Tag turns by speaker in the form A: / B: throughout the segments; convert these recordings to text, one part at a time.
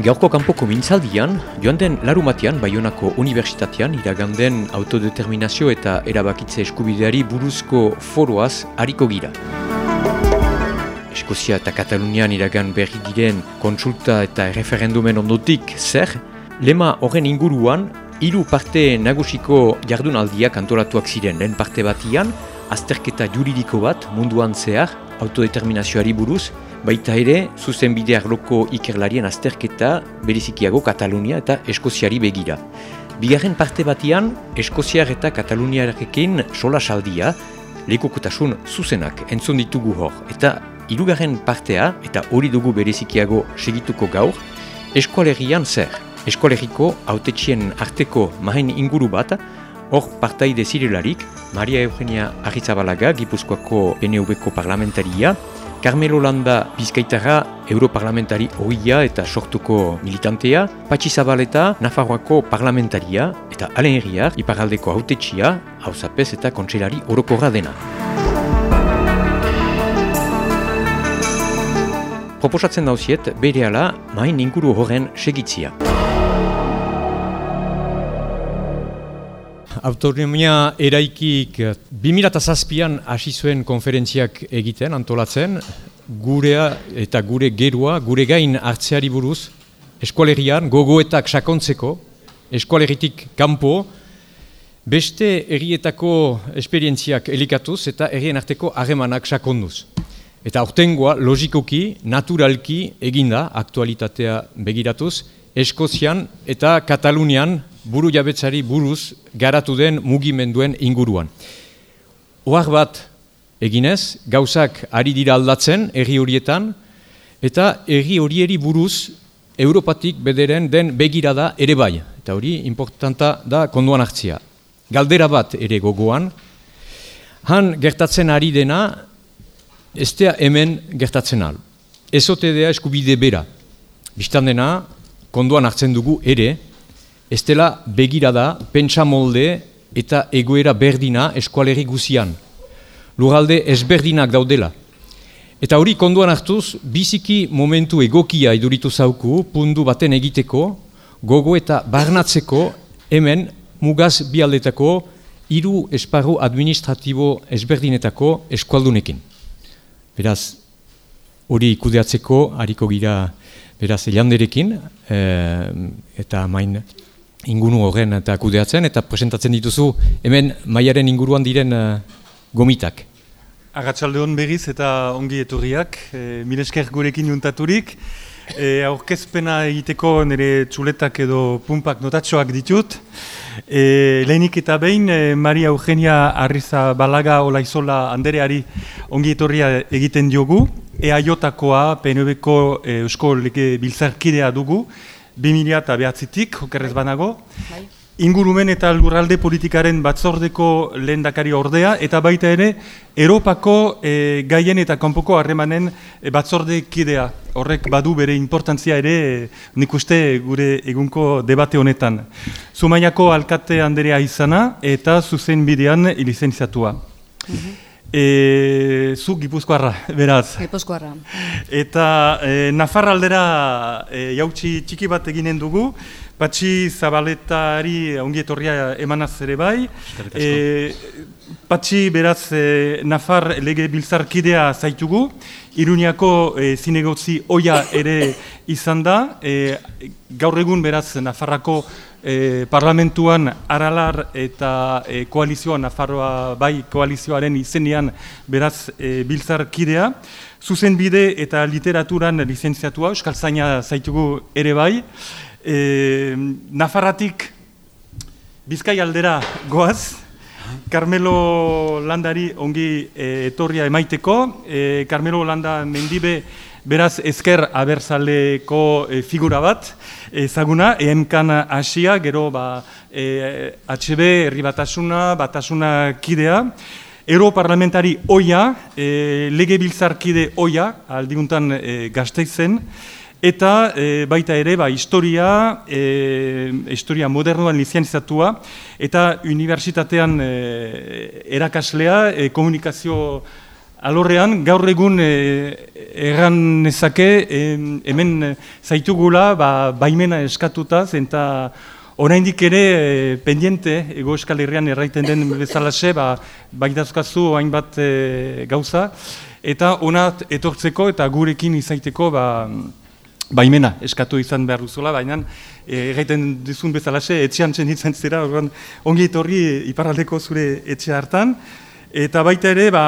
A: Gaurko kanpoko mintzaldian, joan den larumatean Bayonako Unibertsitatean iraganden autodeterminazio eta erabakitze eskubideari buruzko foroaz hariko gira. Eskozia eta Katalunian iragan berri diren kontsulta eta referendumen ondotik zer, lema horren inguruan, hiru parte nagusiko jardunaldiak antolatuak ziren lehen parte batian, azterketa juridiko bat munduan zehar autodeterminazioari buruz, baita ere zuzen bide arloko ikerlarien azterketa berizikiago Katalunia eta Eskoziari begira. Bigarren parte batian, Eskoziar eta Kataluniarekin sola saldia, lekokutasun zuzenak entzun ditugu hor. Eta hirugarren partea, eta hori dugu berezikiago segituko gaur, eskualerian zer. Eskualeriko autetxien arteko mahen inguru bat, hor partaide zirelarik, Maria Eugenia Arrizabalaga, Gipuzkoako NV-ko parlamentaria, Carmelo Landa Bizkaitara Europarlamentari oia eta sortuko militantea, Patxi Zabaleta Nafarroako parlamentaria eta Alen Herriar Iparaldeko autetxia, hauzapez eta kontselari orokorra dena. Proposatzen dauziet, bere ala, main inguru horren segitzia. Autonomia eraikik 2007an hasi zuen konferentziak egiten, antolatzen, gurea eta gure gerua, gure gain hartzeari buruz, eskualerian, gogoetak sakontzeko, eskualeritik kanpo, beste errietako esperientziak elikatuz eta errien arteko harremanak sakonduz. Eta aurtengoa, logikoki, naturalki eginda, aktualitatea begiratuz, Eskozian eta Katalunian buru jabetzari buruz garatu den mugimenduen inguruan. Oar bat eginez, gauzak ari dira aldatzen erri horietan, eta erri horieri buruz Europatik bederen den begirada ere bai. Eta hori importanta da konduan hartzia. Galdera bat ere gogoan, han gertatzen ari dena, estea hemen gertatzen al. Ezotedea eskubide bera. Bistan dena, konduan hartzen dugu ere, ez dela begirada, pentsa molde eta egoera berdina eskualerri guzian. Luralde ezberdinak daudela. Eta hori konduan hartuz, biziki momentu egokia iduritu zauku, pundu baten egiteko, gogo eta barnatzeko, hemen mugaz bialdetako, hiru esparru administratibo ezberdinetako eskualdunekin. Beraz, hori ikudeatzeko, hariko gira, beraz, elanderekin, eh, eta main ingunu horren eta kudeatzen, eta presentatzen dituzu hemen maiaren inguruan diren uh, gomitak.
B: Agatxalde hon begiz eta ongi eturriak, e, milesker gurekin juntaturik. E, aurkezpena egiteko nire txuletak edo pumpak notatxoak ditut. E, lehenik eta behin, e, Maria Eugenia Arriza Balaga Olaizola Andereari ongi etorria egiten diogu. EAJ-koa, PNB-ko e, Eusko Lege Biltzarkidea dugu, 2000 eta behatzitik, okerrez banago. Bai. Ingurumen eta lurralde politikaren batzordeko lehen dakari ordea, eta baita ere, Europako e, gaien eta kanpoko harremanen e, batzorde kidea. Horrek badu bere importantzia ere, e, nik uste gure egunko debate honetan. Zumaiako alkate handerea izana eta zuzen bidean ilizenziatua. Mm E, zu Gipuzkoarra, beraz.
C: Gipuzkoarra.
B: Eta e, Nafar aldera e, jautsi txiki bat eginen dugu, Patxi Zabaletari ongietorria emanaz ere bai. E, Patxi beraz e, Nafar lege biltzarkidea zaitugu, Iruñako e, zinegotzi oia ere izan da, e, gaur egun beraz Nafarrako e, parlamentuan aralar eta e, koalizioa, Nafarroa bai koalizioaren izenean beraz e, biltzarkidea. Zuzen bide eta literaturan lizentziatua, Euskal Zaina zaitugu ere bai. E, Nafarratik bizkai aldera goaz, Carmelo Landari ongi e, etorria emaiteko. E, Carmelo Landa mendibe beraz ezker abertzaleko e, figura bat ezaguna, EMKan hasia, gero ba, e, HB, herri batasuna, batasuna kidea, Ero parlamentari oia, e, lege biltzarkide oia, aldiguntan e, gazteizen, eta e, baita ere, ba, historia, e, historia modernoan lizianizatua, eta unibertsitatean e, erakaslea, e, komunikazio alorrean gaur egun e, erran nezake hemen zaitugula ba, baimena eskatutaz eta oraindik ere e, pendiente ego eskal herrian erraiten den bezalaxe ba, baitazkazu hainbat e, gauza. Eta onat etortzeko eta gurekin izaiteko ba, baimena eskatu izan behar duzula, baina eh, duzun bezalaxe, etxean txenitzen zera, ongi etorri iparraldeko zure etxe hartan, eta baita ere, ba,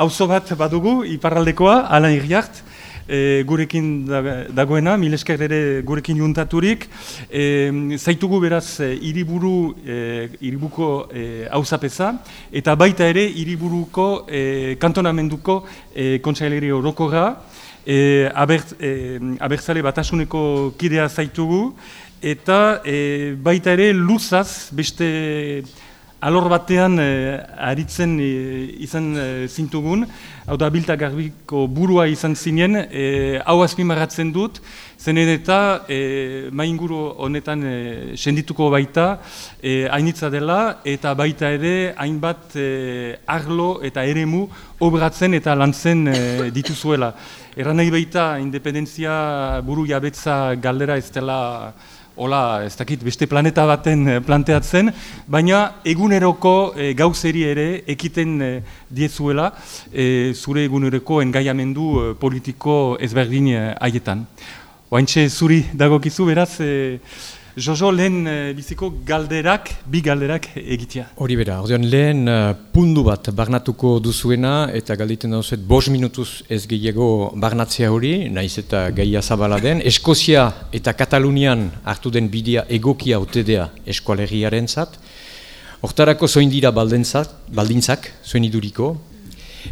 B: auzo bat badugu iparraldekoa, ala irriart, e, gurekin dagoena, milesker ere gurekin juntaturik, e, zaitugu beraz hiriburu e, hiribuko e, hauzapeza, eta baita ere hiriburuko e, kantonamenduko e, kontsaileri orokorra, e, abert, e, abertzale batasuneko kidea zaitugu, eta e, baita ere luzaz beste alor batean e, aritzen e, izan e, zintugun, hau da bilta garbiko burua izan zinen, e, hau azpimarratzen dut, zenen eta e, mainguru honetan e, sendituko baita, e, hainitza dela, eta baita ere hainbat e, arlo eta eremu obratzen eta lantzen e, dituzuela. Erran nahi baita, independentzia buru jabetza galdera ez dela, hola, ez dakit, beste planeta baten eh, planteatzen, baina eguneroko e, gauzeri ere ekiten e, diezuela e, zure eguneroko engaiamendu politiko ezberdin haietan. Oaintxe zuri dagokizu, beraz, Jojo, lehen uh, biziko galderak, bi galderak egitea.
A: Hori bera, ordean lehen uh, pundu bat barnatuko duzuena eta galditen dauzet bos minutuz ez gehiago barnatzea hori, naiz eta gaia zabala den. Eskozia eta Katalunian hartu den bidea egokia otedea eskualeriaren zat. Hortarako zoin dira baldintzak, zoin iduriko.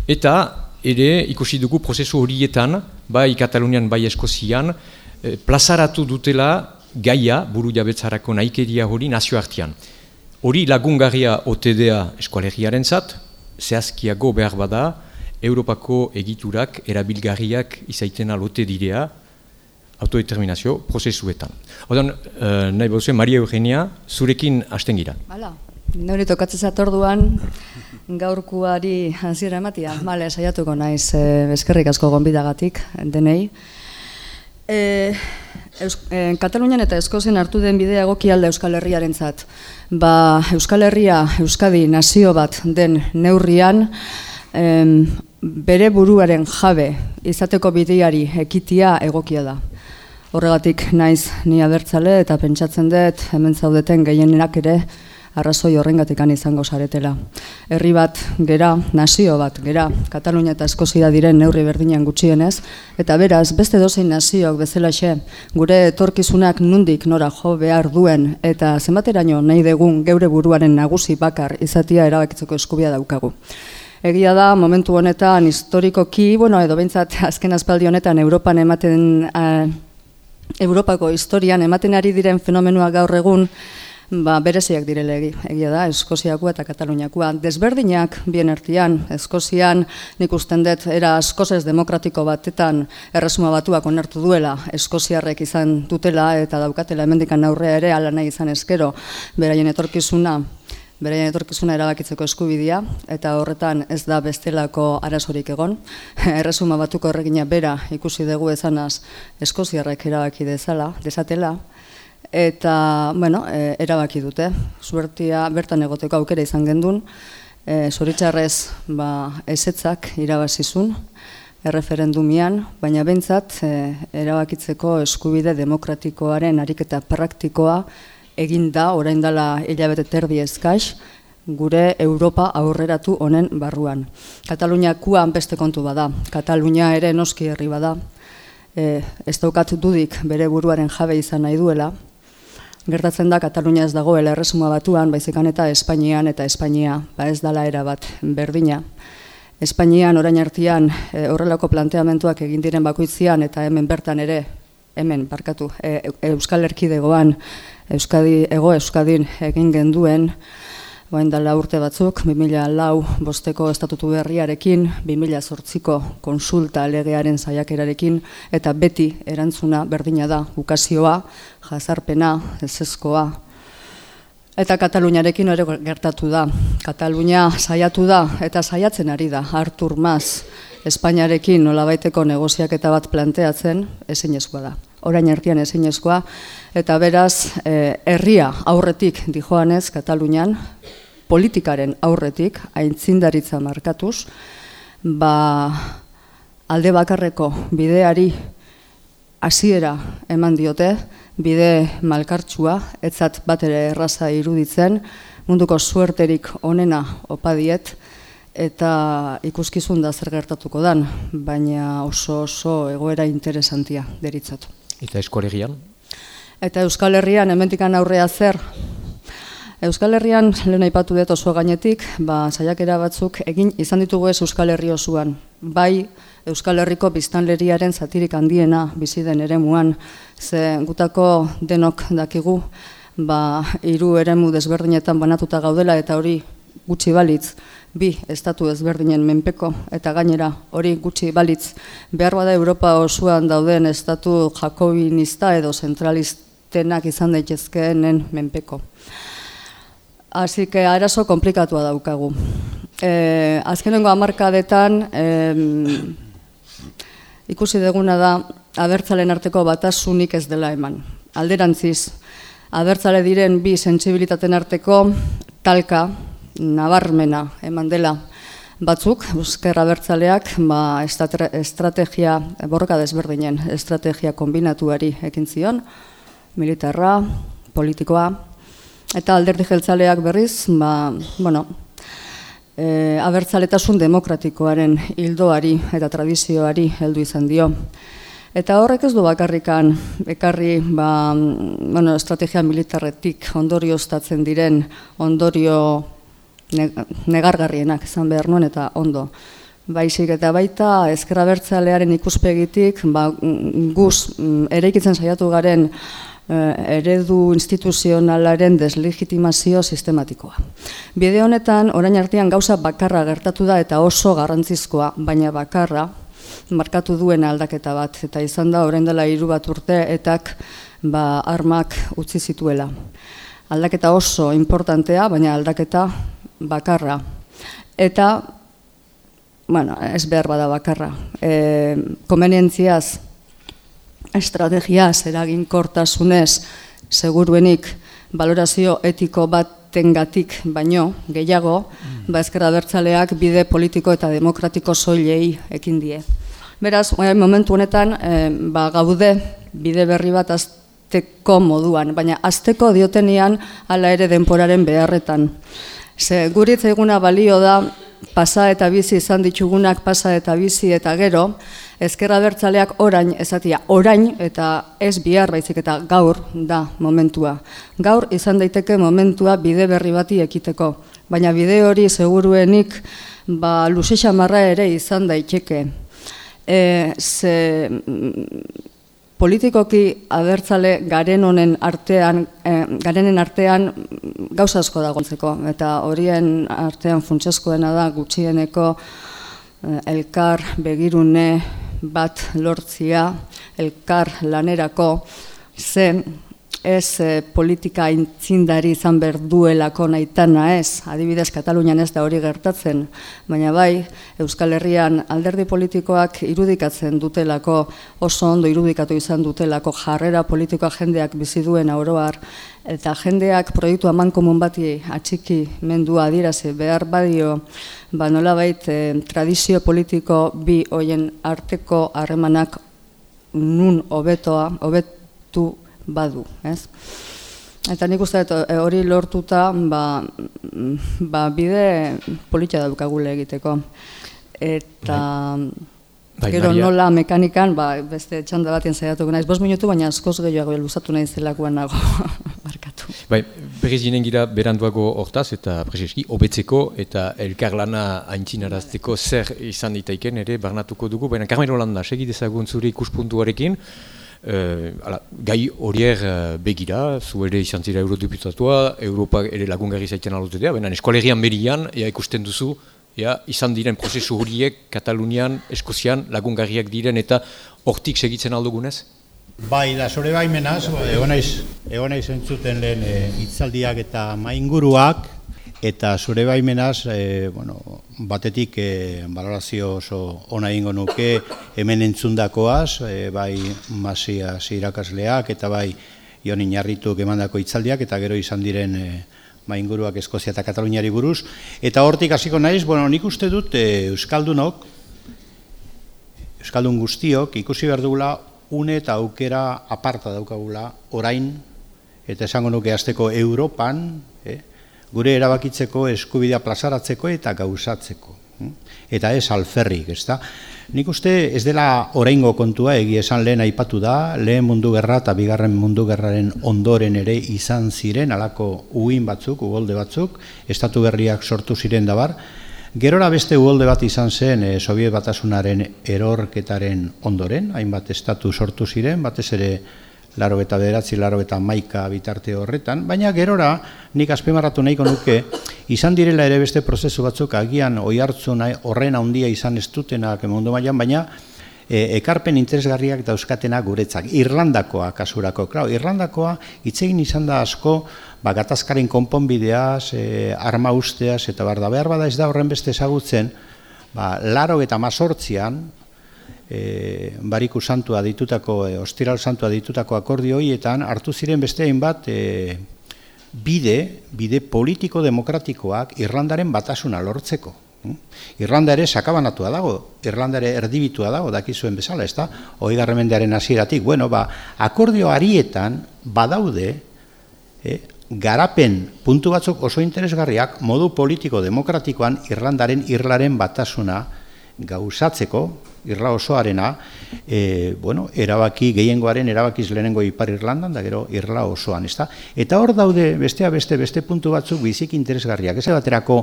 A: Eta ere ikusi dugu prozesu horietan, bai Katalunian, bai Eskozian, eh, plazaratu dutela gaia buru jabetzarako naikeria hori nazioartian. Hori lagungarria OTDA eskualeriaren zat, zehazkiago behar bada, Europako egiturak erabilgarriak izaiten alote direa, autodeterminazio prozesuetan. Odan, uh, nahi bauzue, Maria Eugenia, zurekin hasten gira.
C: Hala, nire tokatzen zatorduan, gaurkuari hanzira ematia. Male, saiatuko naiz, eh, eskerrik asko gonbidagatik, denei. Eh, Eh, Katalunian eta Eskozien hartu den bidea egoki alde Euskal Herriaren zat. Ba, Euskal Herria, Euskadi nazio bat den neurrian, em, bere buruaren jabe izateko bideari ekitia egokia da. Horregatik naiz ni abertzale eta pentsatzen dut hemen zaudeten gehienenak ere arrazoi horrengatik izango saretela. Herri bat gera, nazio bat gera, Katalunia eta Eskozia diren neurri berdinean gutxienez, eta beraz, beste dozein nazioak bezalaxe, gure etorkizunak nundik nora jo behar duen, eta zenbateraino nahi degun geure buruaren nagusi bakar izatia erabakitzeko eskubia daukagu. Egia da, momentu honetan, historikoki, bueno, edo bintzat, azken azpaldi honetan, Europan ematen, uh, Europako historian ematen ari diren fenomenua gaur egun, ba, bereziak direlegi, egia da, Eskoziakoa eta Kataluniakoa. Desberdinak bien ertian, Eskozian nik usten dut era askozez demokratiko batetan erresuma batuak onartu duela, Eskoziarrek izan dutela eta daukatela hemendikan aurrea ere ala nahi izan eskero, beraien etorkizuna beraien etorkizuna erabakitzeko eskubidea, eta horretan ez da bestelako arazorik egon. Erresuma batuko horregina bera ikusi dugu ezanaz Eskoziarrek erabaki dezala, desatela, eta bueno, e, erabaki dute. Zuertia bertan egoteko aukera izan gendun, e, zoritxarrez ba, esetzak irabazizun, erreferendumian, baina bentsat e, erabakitzeko eskubide demokratikoaren ariketa praktikoa egin da, orain dela hilabete terdi ezkaix, gure Europa aurreratu honen barruan. Katalunia kuan beste kontu bada, Katalunia ere noski herri bada, e, ez daukat dudik bere buruaren jabe izan nahi duela, Gertatzen da Katalunia ez dagoela erresuma batuan, baizekan eta Espainian eta Espainia, ba ez dala era bat berdina. Espainian orain artean e, horrelako planteamentuak egin diren bakoitzian eta hemen bertan ere, hemen barkatu, e, Euskal Erkidegoan, Euskadi, ego Euskadin egin genduen, Bain dala urte batzuk, 2000 lau bosteko estatutu berriarekin, 2000 zortziko konsulta legearen zaiakerarekin, eta beti erantzuna berdina da, ukazioa, jazarpena, ezezkoa. Eta Kataluniarekin ere gertatu da. Katalunia saiatu da eta saiatzen ari da. Artur Mas Espainiarekin nolabaiteko negoziaketa bat planteatzen ezinezkoa da. Orain erdian ezinezkoa eta beraz eh, herria aurretik dijoanez Katalunian politikaren aurretik aintzindaritza markatuz ba alde bakarreko bideari hasiera eman diote, bide malkartsua, etzat bat ere erraza iruditzen, munduko suerterik onena opadiet, eta ikuskizun da zer gertatuko dan, baina oso oso egoera interesantia deritzatu.
A: Eta Euskal Herrian?
C: Eta Euskal Herrian, ementikan aurrea zer, Euskal Herrian, lehen aipatu dut oso gainetik, ba, saiakera batzuk egin izan ditugu ez Euskal Herri osuan. Bai, Euskal Herriko biztanleriaren zatirik handiena bizi den eremuan, ze gutako denok dakigu, ba, hiru eremu desberdinetan banatuta gaudela eta hori gutxi balitz, bi estatu ezberdinen menpeko eta gainera hori gutxi balitz behar bada Europa osuan dauden estatu jakobinista edo zentralistenak izan daitezkeenen menpeko. Así que arazo komplikatua daukagu. Eh, azkenengo hamarkadetan eh, ikusi deguna da abertzalen arteko batasunik ez dela eman. Alderantziz, abertzale diren bi sentsibilitaten arteko talka nabarmena eman dela batzuk, eusker abertzaleak ba, estrategia, borroka desberdinen, estrategia kombinatuari ekin zion, militarra, politikoa, eta alderdi jeltzaleak berriz, ba, bueno, e, abertzaletasun demokratikoaren hildoari eta tradizioari heldu izan dio. Eta horrek ez du bakarrikan, ekarri ba, bueno, estrategia militarretik ondorio ostatzen diren ondorio negargarrienak izan behar nuen eta ondo. Baizik eta baita ezkerra bertzalearen ikuspegitik ba, guz mm, ere ikitzen saiatu garen eredu instituzionalaren deslegitimazio sistematikoa. Bide honetan, orain artean gauza bakarra gertatu da eta oso garrantzizkoa, baina bakarra, markatu duen aldaketa bat, eta izan da orain dela hiru bat urte etak ba, armak utzi zituela. Aldaketa oso importantea, baina aldaketa bakarra. Eta, bueno, ez behar bada bakarra, e, komenientziaz, estrategiaz eraginkortasunez seguruenik balorazio etiko batengatik baino gehiago, mm. ba ezkerra bertzaleak bide politiko eta demokratiko soilei ekin die. Beraz, momentu honetan, e, ba, gaude bide berri bat azteko moduan, baina azteko diotenian hala ere denporaren beharretan. Ze guritz eguna balio da pasa eta bizi izan ditugunak pasa eta bizi eta gero, ezkerra bertzaleak orain ezatia, orain eta ez bihar baizik eta gaur da momentua. Gaur izan daiteke momentua bide berri bati ekiteko, baina bide hori seguruenik ba, marra ere izan daiteke. E, ze, politikoki abertzale garen honen artean, e, garenen artean gauza asko dagoentzeko eta horien artean funtseskoena da gutxieneko e, elkar begirune bat lortzia, elkar lanerako zen ez e, politika intzindari izan berduelako naitana ez, adibidez Katalunian ez da hori gertatzen, baina bai Euskal Herrian alderdi politikoak irudikatzen dutelako, oso ondo irudikatu izan dutelako jarrera politikoa jendeak bizi duen auroar, eta jendeak proiektu aman komun bati atxiki mendua adiraze behar badio, ba nola bait, eh, tradizio politiko bi hoien arteko harremanak nun hobetoa, hobetu badu, ez? Eta nik uste e, hori lortuta ba, ba bide politia daukagule egiteko. Eta bai. gero nola mekanikan, ba, beste txanda batien zaiatuko naiz, bos minutu, baina askoz gehiago luzatu nahi zelakoan nago markatu.
A: Bai, berriz ginen gira beranduago hortaz eta prezeski, obetzeko eta elkarlana haintzinarazteko zer izan ditaiken ere barnatuko dugu, baina Carmelo Landa, segidezagun zure ikuspuntuarekin, Uh, ala, gai horier uh, begira, zu ere izan zira eurodiputatua, Europa ere lagungarri zaiten alotetea, baina eskolegian berian, ea ikusten duzu, ea, izan diren prozesu horiek Katalunian, Eskozian lagungarriak diren eta hortik segitzen aldugunez?
D: Bai, da zure baimenaz, egon naiz, entzuten lehen e, itzaldiak eta mainguruak, eta zure baimenaz, e, bueno, batetik e, balorazio oso ona ingo nuke hemen entzundakoaz, e, bai masia irakasleak eta bai Ion Inarritu emandako itzaldiak, eta gero izan diren e, mainguruak Eskozia eta Kataluniari buruz. Eta hortik hasiko naiz, bueno, nik uste dut e, Euskaldunok, Euskaldun guztiok, ikusi behar dugula une eta aukera aparta daukagula orain, eta esango nuke azteko Europan, gure erabakitzeko eskubidea plazaratzeko eta gauzatzeko. Hm? Eta ez alferrik, ez da? Nik uste ez dela oraingo kontua, egi esan lehen aipatu da, lehen mundu gerra eta bigarren mundu gerraren ondoren ere izan ziren, alako uin batzuk, ugolde batzuk, estatu berriak sortu ziren dabar, Gerora beste uholde bat izan zen e, Sobiet batasunaren erorketaren ondoren, hainbat estatu sortu ziren, batez ere laro eta bederatzi, laro eta maika bitarte horretan, baina gerora nik azpimarratu nahiko nuke, izan direla ere beste prozesu batzuk agian oi hartzun horren handia izan ez dutenak mundu mailan, baina e, ekarpen interesgarriak dauzkatena guretzak. Irlandakoa kasurako, klar, Irlandakoa hitzegin izan da asko ba, gatazkaren konponbideaz, e, arma usteaz, eta bar da behar bada ez da horren beste ezagutzen, ba, laro eta mazortzian, e, bariku santua ditutako, e, ostiral santua ditutako akordio horietan, hartu ziren beste bat e, bide, bide politiko-demokratikoak Irlandaren batasuna lortzeko. Hm? Irlanda ere sakabanatua dago, Irlanda ere erdibitua dago, dakizuen bezala, ez da? Hoi garremendearen hasieratik, bueno, ba, akordio harietan badaude, eh, garapen puntu batzuk oso interesgarriak modu politiko-demokratikoan Irlandaren irlaren batasuna gauzatzeko, irla osoarena, e, bueno, erabaki, gehiengoaren erabakiz lehenengo ipar Irlandan, da gero irla osoan, ez da? Eta hor daude, bestea beste, beste puntu batzuk bizik interesgarriak, ez baterako,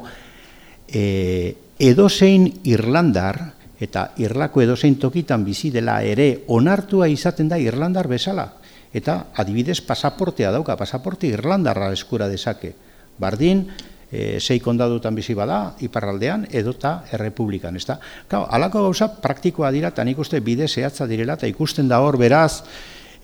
D: e, edozein Irlandar, eta irlako edozein tokitan bizi dela ere onartua izaten da Irlandar bezala. Eta adibidez pasaportea dauka, pasaporte Irlandarra eskura dezake. Bardin, e, sei kondadutan bizi bada, iparraldean, edota errepublikan. Ez da? alako gauza praktikoa dira, eta nik uste bide zehatza direla, eta ikusten da hor beraz,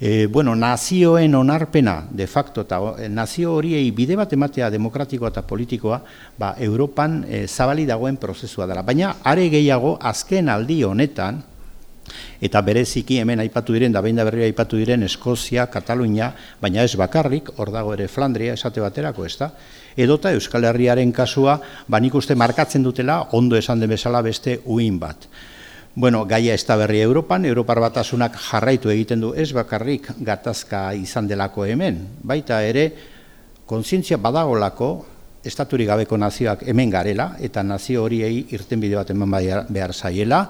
D: e, bueno, nazioen onarpena de facto eta eh, nazio horiei bide bat ematea demokratikoa eta politikoa, ba, Europan e, zabali dagoen prozesua dela. Baina are gehiago azken aldi honetan eta bereziki hemen aipatu diren da behin da berria aipatu diren Eskozia, Katalunia, baina ez bakarrik, hor dago ere Flandria esate baterako, ezta? Edota Euskal Herriaren kasua, ba uste markatzen dutela ondo esan den bezala beste uin bat. Bueno, gaia ez da berri Europan, Europar batasunak jarraitu egiten du ez bakarrik gatazka izan delako hemen. Baita ere, kontzientzia badagolako, estaturik gabeko nazioak hemen garela, eta nazio horiei irten bide bat eman behar zaiela.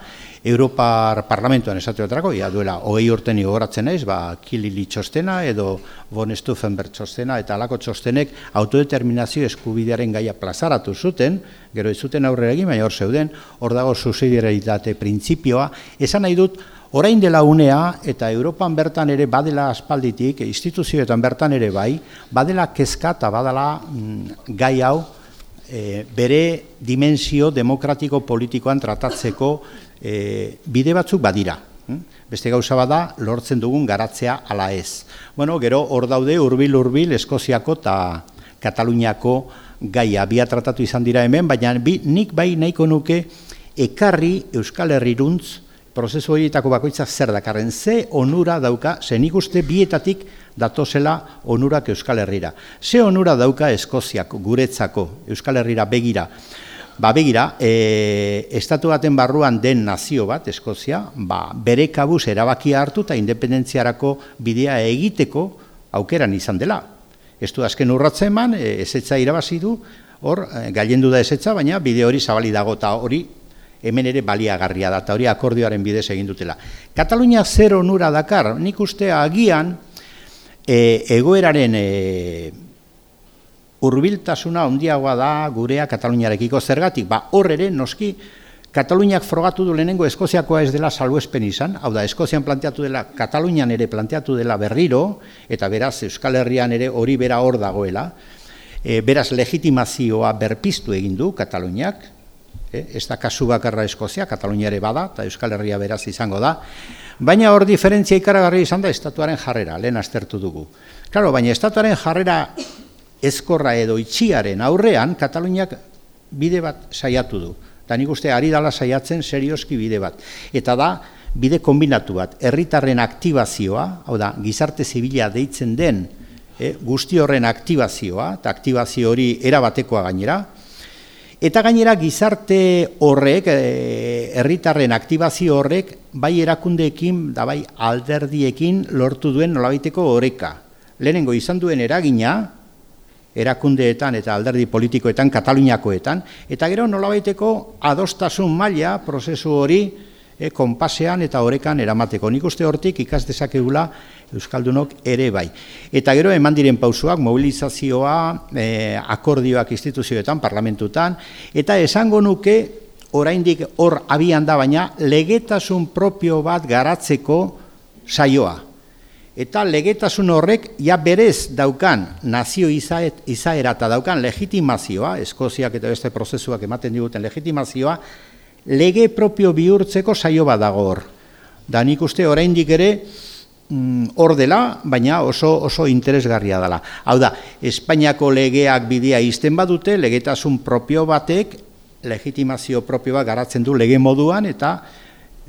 D: Europar parlamentuan esatu baterako, ia duela, hogei urten igoratzen naiz, ba, kilili txostena edo von Stufenberg txostena, eta alako txostenek autodeterminazio eskubidearen gaia plazaratu zuten, gero ez zuten aurrera egin, baina hor zeuden, hor dago subsidiaritate printzipioa, esan nahi dut, Orain dela unea, eta Europan bertan ere badela aspalditik, instituzioetan bertan ere bai, badela kezka eta badela mm, gai hau e, bere dimensio demokratiko politikoan tratatzeko e, bide batzuk badira. Hm? Beste gauza bada, lortzen dugun garatzea ala ez. Bueno, gero hor daude urbil-urbil Eskoziako eta Kataluniako gaia bia tratatu izan dira hemen, baina bi, nik bai nahiko nuke ekarri Euskal Herriruntz prozesu horietako bakoitza zer dakarren, ze onura dauka, ze nik uste bietatik datozela onurak Euskal Herrira. Ze onura dauka Eskoziak guretzako Euskal Herrira begira. Ba begira, e, estatu baten barruan den nazio bat, Eskozia, ba, bere kabuz erabakia hartu eta independentziarako bidea egiteko aukeran izan dela. Ez du azken urratzen eman, e, ezetza irabazi du, hor, e, gailendu da ezetza, baina bide hori zabali dago eta hori hemen ere baliagarria da, eta hori akordioaren bidez egin dutela. Katalunia zer onura dakar, nik uste agian e, egoeraren e, urbiltasuna ondiagoa da gurea Kataluniarekiko. Zergatik, ba hor ere noski Kataluniak frogatu du lehenengo Eskoziakoa ez dela salbuespen izan, hau da, Eskozian planteatu dela, Katalunian ere planteatu dela berriro, eta beraz Euskal Herrian ere hori bera hor dagoela, e, beraz legitimazioa berpiztu egin du Kataluniak, eh? ez da kasu bakarra Eskozia, Katalunia ere bada, eta Euskal Herria beraz izango da, baina hor diferentzia ikaragarri izan da estatuaren jarrera, lehen aztertu dugu. Claro, baina estatuaren jarrera ezkorra edo itxiaren aurrean, Kataluniak bide bat saiatu du. Eta nik uste ari dala saiatzen serioski bide bat. Eta da, bide kombinatu bat, herritarren aktibazioa, hau da, gizarte zibila deitzen den, e, guzti horren aktibazioa, eta aktibazio hori erabatekoa gainera, eta gainera gizarte horrek, eh, herritarren aktibazio horrek, bai erakundeekin, da bai alderdiekin lortu duen nolabaiteko oreka. Lehenengo izan duen eragina, erakundeetan eta alderdi politikoetan, Kataluniakoetan, eta gero nolabaiteko adostasun maila prozesu hori e, konpasean eta orekan eramateko. Nik uste hortik ikas dezakegula Euskaldunok ere bai. Eta gero eman diren pausuak, mobilizazioa, e, akordioak instituzioetan, parlamentutan, eta esango nuke oraindik hor abian da baina legetasun propio bat garatzeko saioa eta legetasun horrek ja berez daukan nazio izaet, izaera eta daukan legitimazioa, Eskoziak eta beste prozesuak ematen diguten legitimazioa, lege propio bihurtzeko saio bat dago hor. Da nik uste oraindik ere hor dela, baina oso oso interesgarria dela. Hau da, Espainiako legeak bidea izten badute, legetasun propio batek legitimazio propio bat garatzen du lege moduan eta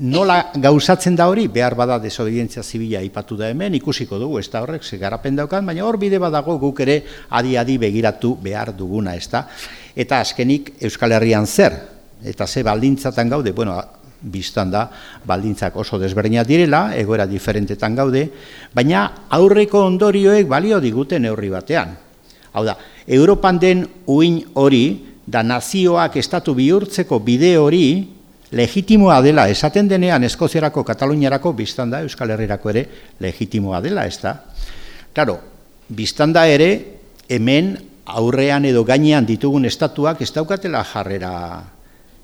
D: Nola gauzatzen da hori, behar bada desobedientzia zibila ipatu da hemen, ikusiko dugu, ez da horrek, garapen daukan, baina hor bide badago guk ere adi-adi begiratu behar duguna, ez da. Eta azkenik Euskal Herrian zer, eta ze baldintzatan gaude, bueno, biztan da, baldintzak oso desberdinak direla, egoera diferentetan gaude, baina aurreko ondorioek balio diguten neurri batean. Hau da, Europan den uin hori, da nazioak estatu bihurtzeko bide hori, legitimoa dela, esaten denean Eskoziarako, Kataluniarako, biztan da, Euskal Herrirako ere, legitimoa dela, ez da. Claro, biztan da ere, hemen aurrean edo gainean ditugun estatuak ez daukatela jarrera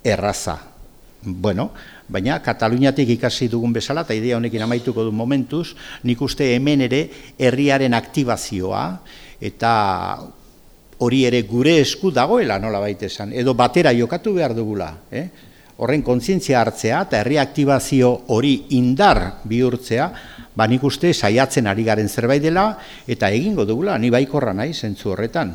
D: erraza. Bueno, baina Kataluniatik ikasi dugun bezala, eta idea honekin amaituko du momentuz, nik uste hemen ere herriaren aktibazioa, eta hori ere gure esku dagoela nola baita esan, edo batera jokatu behar dugula. Eh? horren kontzientzia hartzea eta herriaktibazio hori indar bihurtzea, ba nik uste saiatzen ari garen zerbait dela eta egingo dugula, ni baikorra nahi zentzu horretan.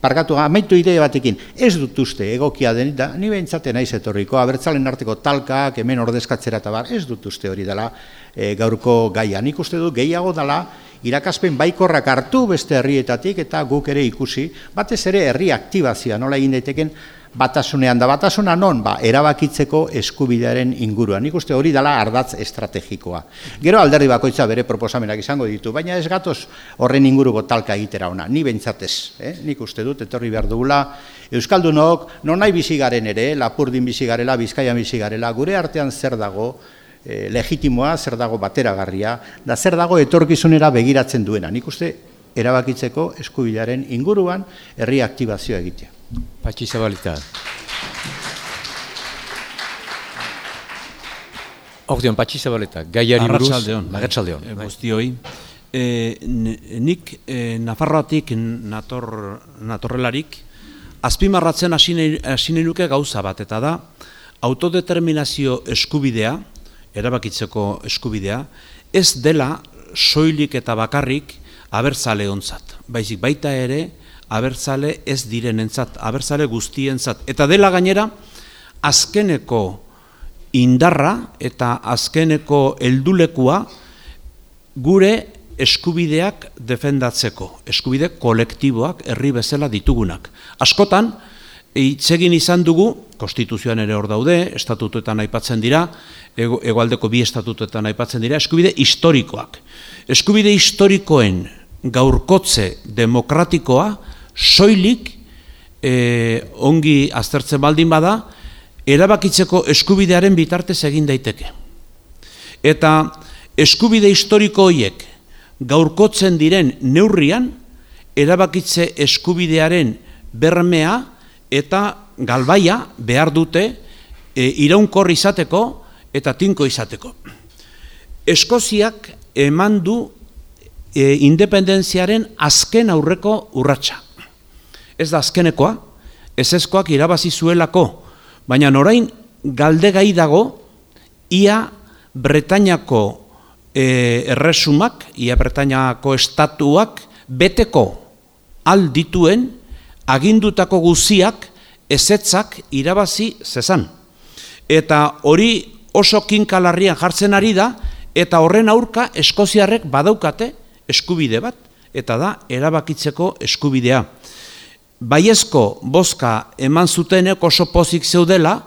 D: Parkatu, amaitu idea batekin, ez dut uste egokia den, da, ni behintzate nahi zetorriko, abertzalen arteko talkak, hemen ordezkatzera eta bar, ez dut uste hori dela e, gaurko gaia. Nik uste du gehiago dela, irakaspen baikorrak hartu beste herrietatik eta guk ere ikusi, batez ere herri aktibazioa nola egin daiteken, batasunean da batasuna non ba erabakitzeko eskubidearen inguruan. Nik uste hori dela ardatz estrategikoa. Gero alderdi bakoitza bere proposamenak izango ditu, baina ez gatoz horren inguruko talka egitera ona. Ni bentsatez, eh? Nik uste dut etorri behar dugula euskaldunok non nahi bizi garen ere, Lapurdin bizi garela, Bizkaian bizi garela, gure artean zer dago eh, legitimoa, zer dago bateragarria, da zer dago etorkizunera begiratzen duena. Nik uste erabakitzeko eskubidearen inguruan herri aktibazioa egitea.
A: Patxi Zabaleta. Ordeon, Patxi Zabaleta, gaiari buruz.
E: Arratxaldeon.
A: Arratxaldeon.
E: E, Guztioi. E, nik e, Nafarroatik nator, natorrelarik, azpimarratzen hasi nuke gauza bat, eta da, autodeterminazio eskubidea, erabakitzeko eskubidea, ez dela soilik eta bakarrik abertzale ontzat. Baizik baita ere, abertzale ez direnentzat, abertzale guztientzat. Eta dela gainera, azkeneko indarra eta azkeneko heldulekua gure eskubideak defendatzeko, eskubide kolektiboak herri bezala ditugunak. Askotan, Itzegin izan dugu, konstituzioan ere hor daude, estatutuetan aipatzen dira, egoaldeko bi estatutuetan aipatzen dira, eskubide historikoak. Eskubide historikoen gaurkotze demokratikoa soilik e, ongi aztertzen baldin bada, erabakitzeko eskubidearen bitartez egin daiteke. Eta eskubide historiko horiek gaurkotzen diren neurrian, erabakitze eskubidearen bermea eta galbaia behar dute e, iraunkor izateko eta tinko izateko. Eskoziak eman du e, independentziaren azken aurreko urratsa ez da azkenekoa, ez ezkoak irabazi zuelako Baina orain galdegai dago, ia Bretainako e, erresumak, ia Bretainako estatuak, beteko aldituen agindutako guziak ezetzak irabazi zezan. Eta hori oso kinkalarrian jartzen ari da, eta horren aurka eskoziarrek badaukate eskubide bat, eta da erabakitzeko eskubidea. Baiezko boska eman zutenek oso pozik zeudela,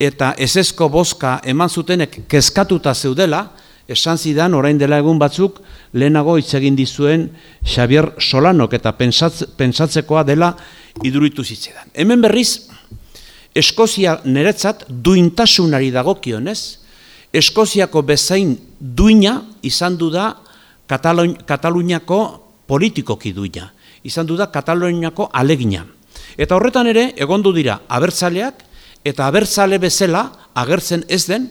E: eta ezezko boska eman zutenek kezkatuta zeudela, esan zidan orain dela egun batzuk lehenago hitz egin dizuen Xavier Solanok eta pentsatzekoa dela iduritu zitzedan. Hemen berriz, Eskozia niretzat duintasunari dagokionez, Eskoziako bezain duina izan du da Kataluniako politikoki duina, izan du da Kataluniako alegina. Eta horretan ere, egondu dira abertzaleak, eta abertzale bezala agertzen ez den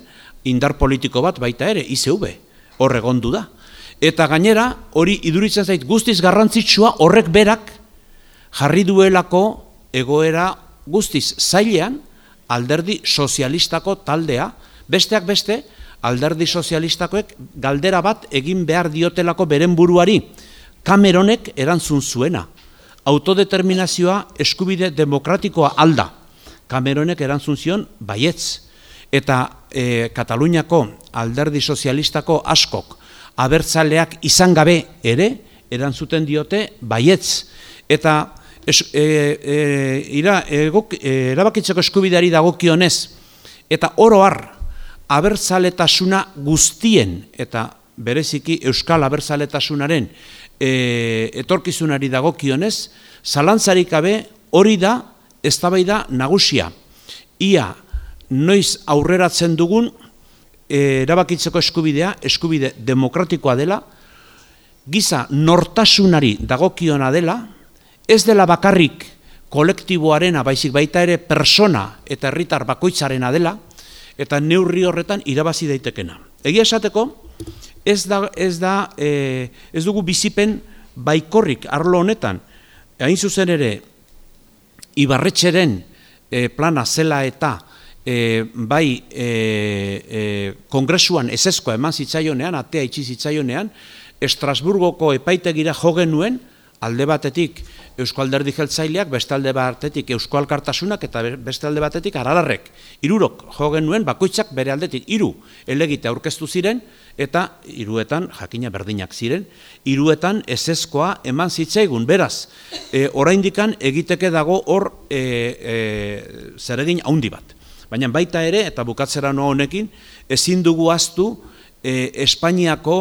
E: indar politiko bat baita ere, ICV, hor egondu da. Eta gainera, hori iduritzen zait guztiz garrantzitsua horrek berak jarri duelako egoera guztiz zailean alderdi sozialistako taldea, besteak beste, alderdi sozialistakoek galdera bat egin behar diotelako beren buruari, Cameronek erantzun zuena. Autodeterminazioa eskubide demokratikoa alda. Cameronek erantzun zion baietz. Eta e, Kataluniako alderdi sozialistako askok abertzaleak izan gabe ere erantzuten diote baietz. Eta es, e, e, ira, egok, e, erabakitzeko eskubideari dagokionez eta oro har abertzaletasuna guztien eta bereziki euskal abertzaletasunaren e, etorkizunari dagokionez zalantzarik gabe hori da eztabaida nagusia ia noiz aurreratzen dugun e, erabakitzeko eskubidea eskubide demokratikoa dela giza nortasunari dagokiona dela ez dela bakarrik kolektiboarena, baizik baita ere persona eta herritar bakoitzarena dela, eta neurri horretan irabazi daitekena. Egia esateko, ez, da, ez, da, e, ez dugu bizipen baikorrik arlo honetan, hain zuzen ere, ibarretxeren e, plana zela eta e, bai e, e, kongresuan ezeskoa eman zitzaionean, atea itxi zitzaionean, Estrasburgoko epaitegira jogen nuen, alde batetik Eusko Alderdi Jeltzaileak, beste alde batetik Eusko Alkartasunak eta beste alde batetik Aralarrek. Irurok jogen nuen bakoitzak bere aldetik hiru elegite aurkeztu ziren eta hiruetan jakina berdinak ziren, hiruetan eseskoa eman zitzaigun. Beraz, e, oraindikan egiteke dago hor e, e, zeregin handi bat. Baina baita ere eta bukatzera no honekin ezin dugu aztu e, Espainiako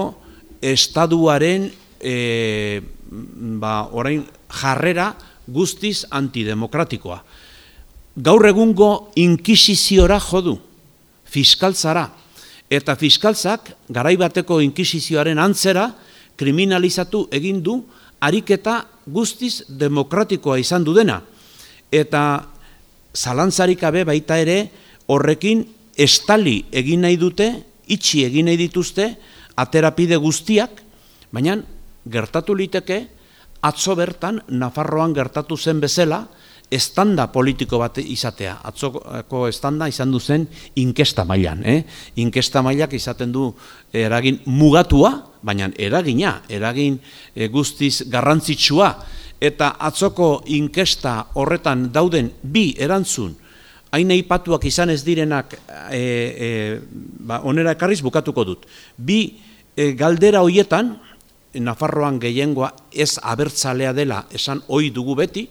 E: estaduaren e, ba, orain jarrera guztiz antidemokratikoa. Gaur egungo inkisiziora jodu, fiskaltzara, eta fiskaltzak garaibateko inkisizioaren antzera kriminalizatu egin du ariketa guztiz demokratikoa izan du dena. Eta zalantzarik abe baita ere horrekin estali egin nahi dute, itxi egin nahi dituzte, aterapide guztiak, baina gertatu liteke, atzo bertan, Nafarroan gertatu zen bezala, estanda politiko bat izatea. Atzoko estanda izan du zen inkesta mailan. Eh? Inkesta mailak izaten du eragin mugatua, baina eragina, eragin e, guztiz garrantzitsua. Eta atzoko inkesta horretan dauden bi erantzun, hain eipatuak izan ez direnak e, e, ba, onera ekarriz bukatuko dut. Bi e, galdera hoietan, Nafarroan gehiengoa ez abertzalea dela esan ohi dugu beti,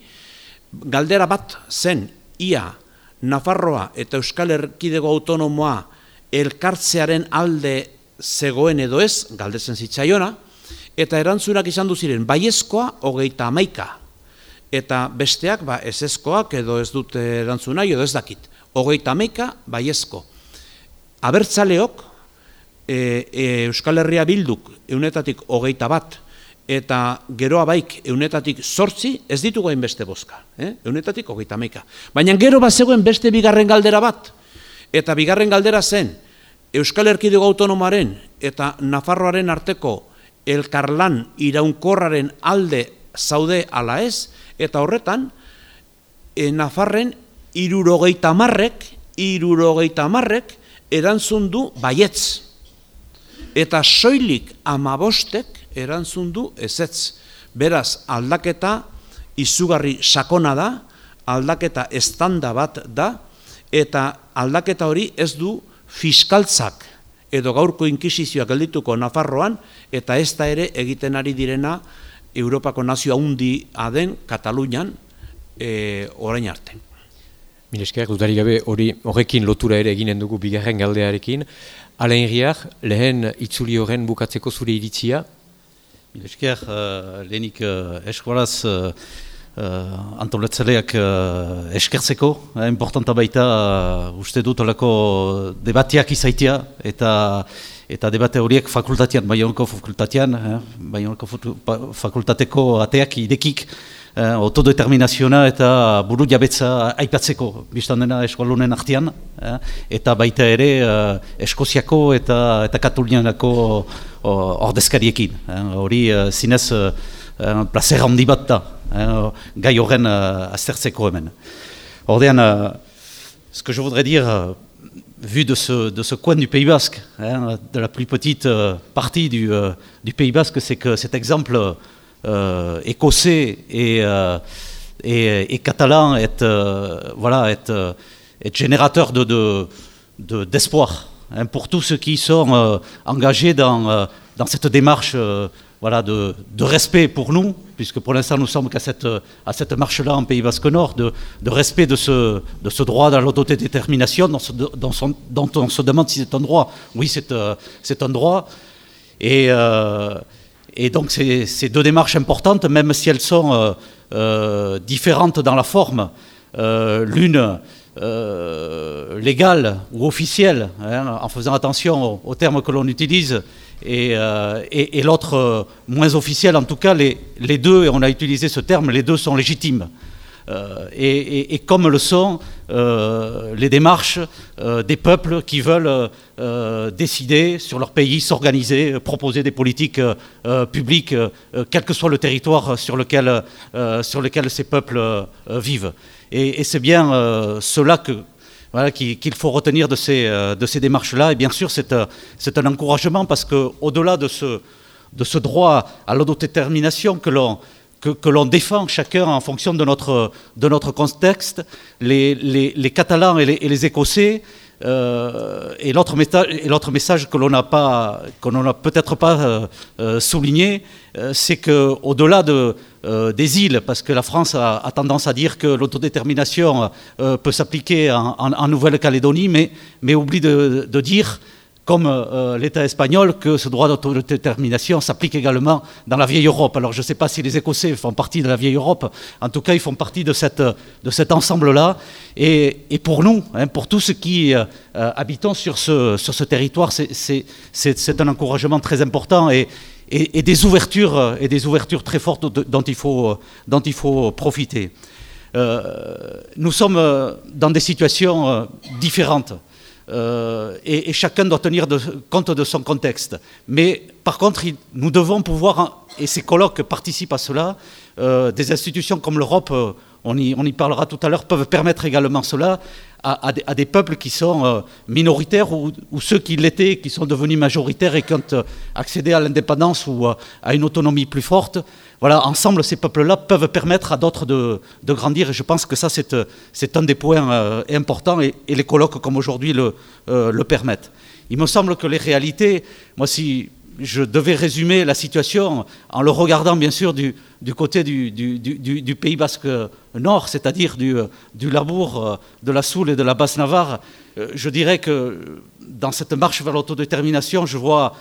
E: galdera bat zen ia Nafarroa eta Euskal Herkidego Autonomoa elkartzearen alde zegoen edo ez, galdezen zitzaiona, eta erantzunak izan duziren baiezkoa hogeita amaika, eta besteak ba, ez ezkoak edo ez dute erantzuna edo ez dakit, hogeita amaika baiezko. Abertzaleok, e, e, Euskal Herria bilduk eunetatik hogeita bat, eta geroa baik eunetatik sortzi, ez ditugu beste bozka, eh? eunetatik hogeita meka. Baina gero bat zegoen beste bigarren galdera bat, eta bigarren galdera zen, Euskal Herkidego Autonomaren eta Nafarroaren arteko elkarlan iraunkorraren alde zaude ala ez, eta horretan, e, Nafarren irurogeita marrek irurogeita amarrek erantzun du baietz. Eta soilik amabostek erantzun du ezetz. Beraz, aldaketa izugarri sakona da, aldaketa estanda bat da, eta aldaketa hori ez du fiskaltzak edo gaurko inkisizioak geldituko Nafarroan, eta ez da ere egiten ari direna Europako nazio handi aden Katalunian e, orain arte.
A: Milesker, dudari gabe hori horrekin lotura ere eginen dugu bigarren galdearekin. Alain Riar, lehen itzuli horren bukatzeko zure iritzia?
F: Milesker, uh, lehenik uh, eskualaz uh, uh, antoletzeleak uh, eskertzeko. Eh, importanta baita uh, uste dut olako debatiak izaitia eta eta debate horiek fakultatian, Bayoneko fakultatian, eh, Bayoneko fakultateko ateak idekik, eh, autodeterminaziona eta buru jabetza aipatzeko biztan dena eskualunen artian, eh, eta baita ere eh, Eskoziako eta eta Katalunianako ordezkariekin. Eh, hori eh, zinez eh, placer handi bat da, eh, gai horren eh, aztertzeko hemen. Ordean, eh, ce que je voudrais dire, euh, vu de ce, coin du Pays Basque, de la plus petite partie du, Pays Basque, c'est que cet exemple écossais et, euh, et, et, catalan est, euh, voilà, est, est générateur d'espoir de, de, hein, pour tous ceux qui sont engagés dans, dans cette démarche voilà, de, de, respect pour nous, puisque pour l'instant nous sommes qu'à cette, à cette marche-là en Pays Basque Nord, de, de, respect de ce, de ce droit dans l'autodétermination, dont, dont, on se demande si c'est un droit. Oui, c'est euh, un droit. Et, euh, et donc c'est deux démarches importantes, même si elles sont euh, euh différentes dans la forme. Euh, l'une légale ou officielle, hein, en faisant attention aux, termes que l'on utilise, et, l'autre moins officiel. En tout cas, les, les, deux, et on a utilisé ce terme, les deux sont légitimes. Euh, et, comme le sont euh, les démarches euh, des peuples qui veulent décider sur leur pays, s'organiser, proposer des politiques publiques, quel que soit le territoire sur lequel, sur lequel ces peuples vivent. Et, c'est bien cela que, voilà, qu'il faut retenir de ces, de ces démarches-là. Et bien sûr, c'est un, un encouragement parce qu'au-delà de ce, de ce droit à l'autodétermination que l'on que, que l'on défend chacun en fonction de notre, de notre contexte, les, les, les Catalans et les, Écossais euh, et l'autre message, que l'on n'a pas, qu'on n'a peut-être pas euh, euh, souligné, c'est que au-delà de, euh, des îles, parce que la France a, tendance à dire que l'autodétermination peut s'appliquer en, Nouvelle-Calédonie, mais, mais oublie de dire comme euh, l'État espagnol, que ce droit d'autodétermination s'applique également dans la vieille Europe. Alors je ne sais pas si les Écossais font partie de la vieille Europe, en tout cas ils font partie de, cet ensemble-là. Et, pour nous, hein, pour tous ceux qui euh, habitons sur ce, territoire, c'est un encouragement très important et, des ouvertures, et des ouvertures très fortes dont il faut, profiter. Euh, nous sommes dans des situations euh, différentes. Euh, et, chacun doit tenir compte de son contexte. Mais par contre, nous devons pouvoir, et ces colloques participent à cela, euh, des institutions comme l'Europe, euh, on, y parlera tout à l'heure, peuvent permettre également cela à, des, peuples qui sont euh, minoritaires ou, ceux qui l'étaient, qui sont devenus majoritaires et qui ont euh, accédé à l'indépendance ou à une autonomie plus forte voilà, ensemble, ces peuples-là peuvent permettre à d'autres de, grandir. Et je pense que ça, c'est un des points euh, importants et, les colloques comme aujourd'hui le, euh, le, permettent. Il me semble que les réalités, moi, si je devais résumer la situation en le regardant bien sûr du, côté du, Pays basque nord, c'est-à-dire du, Labour, euh, de la Soule et de la Basse-Navarre, euh, je dirais que dans cette marche vers l'autodétermination, je vois,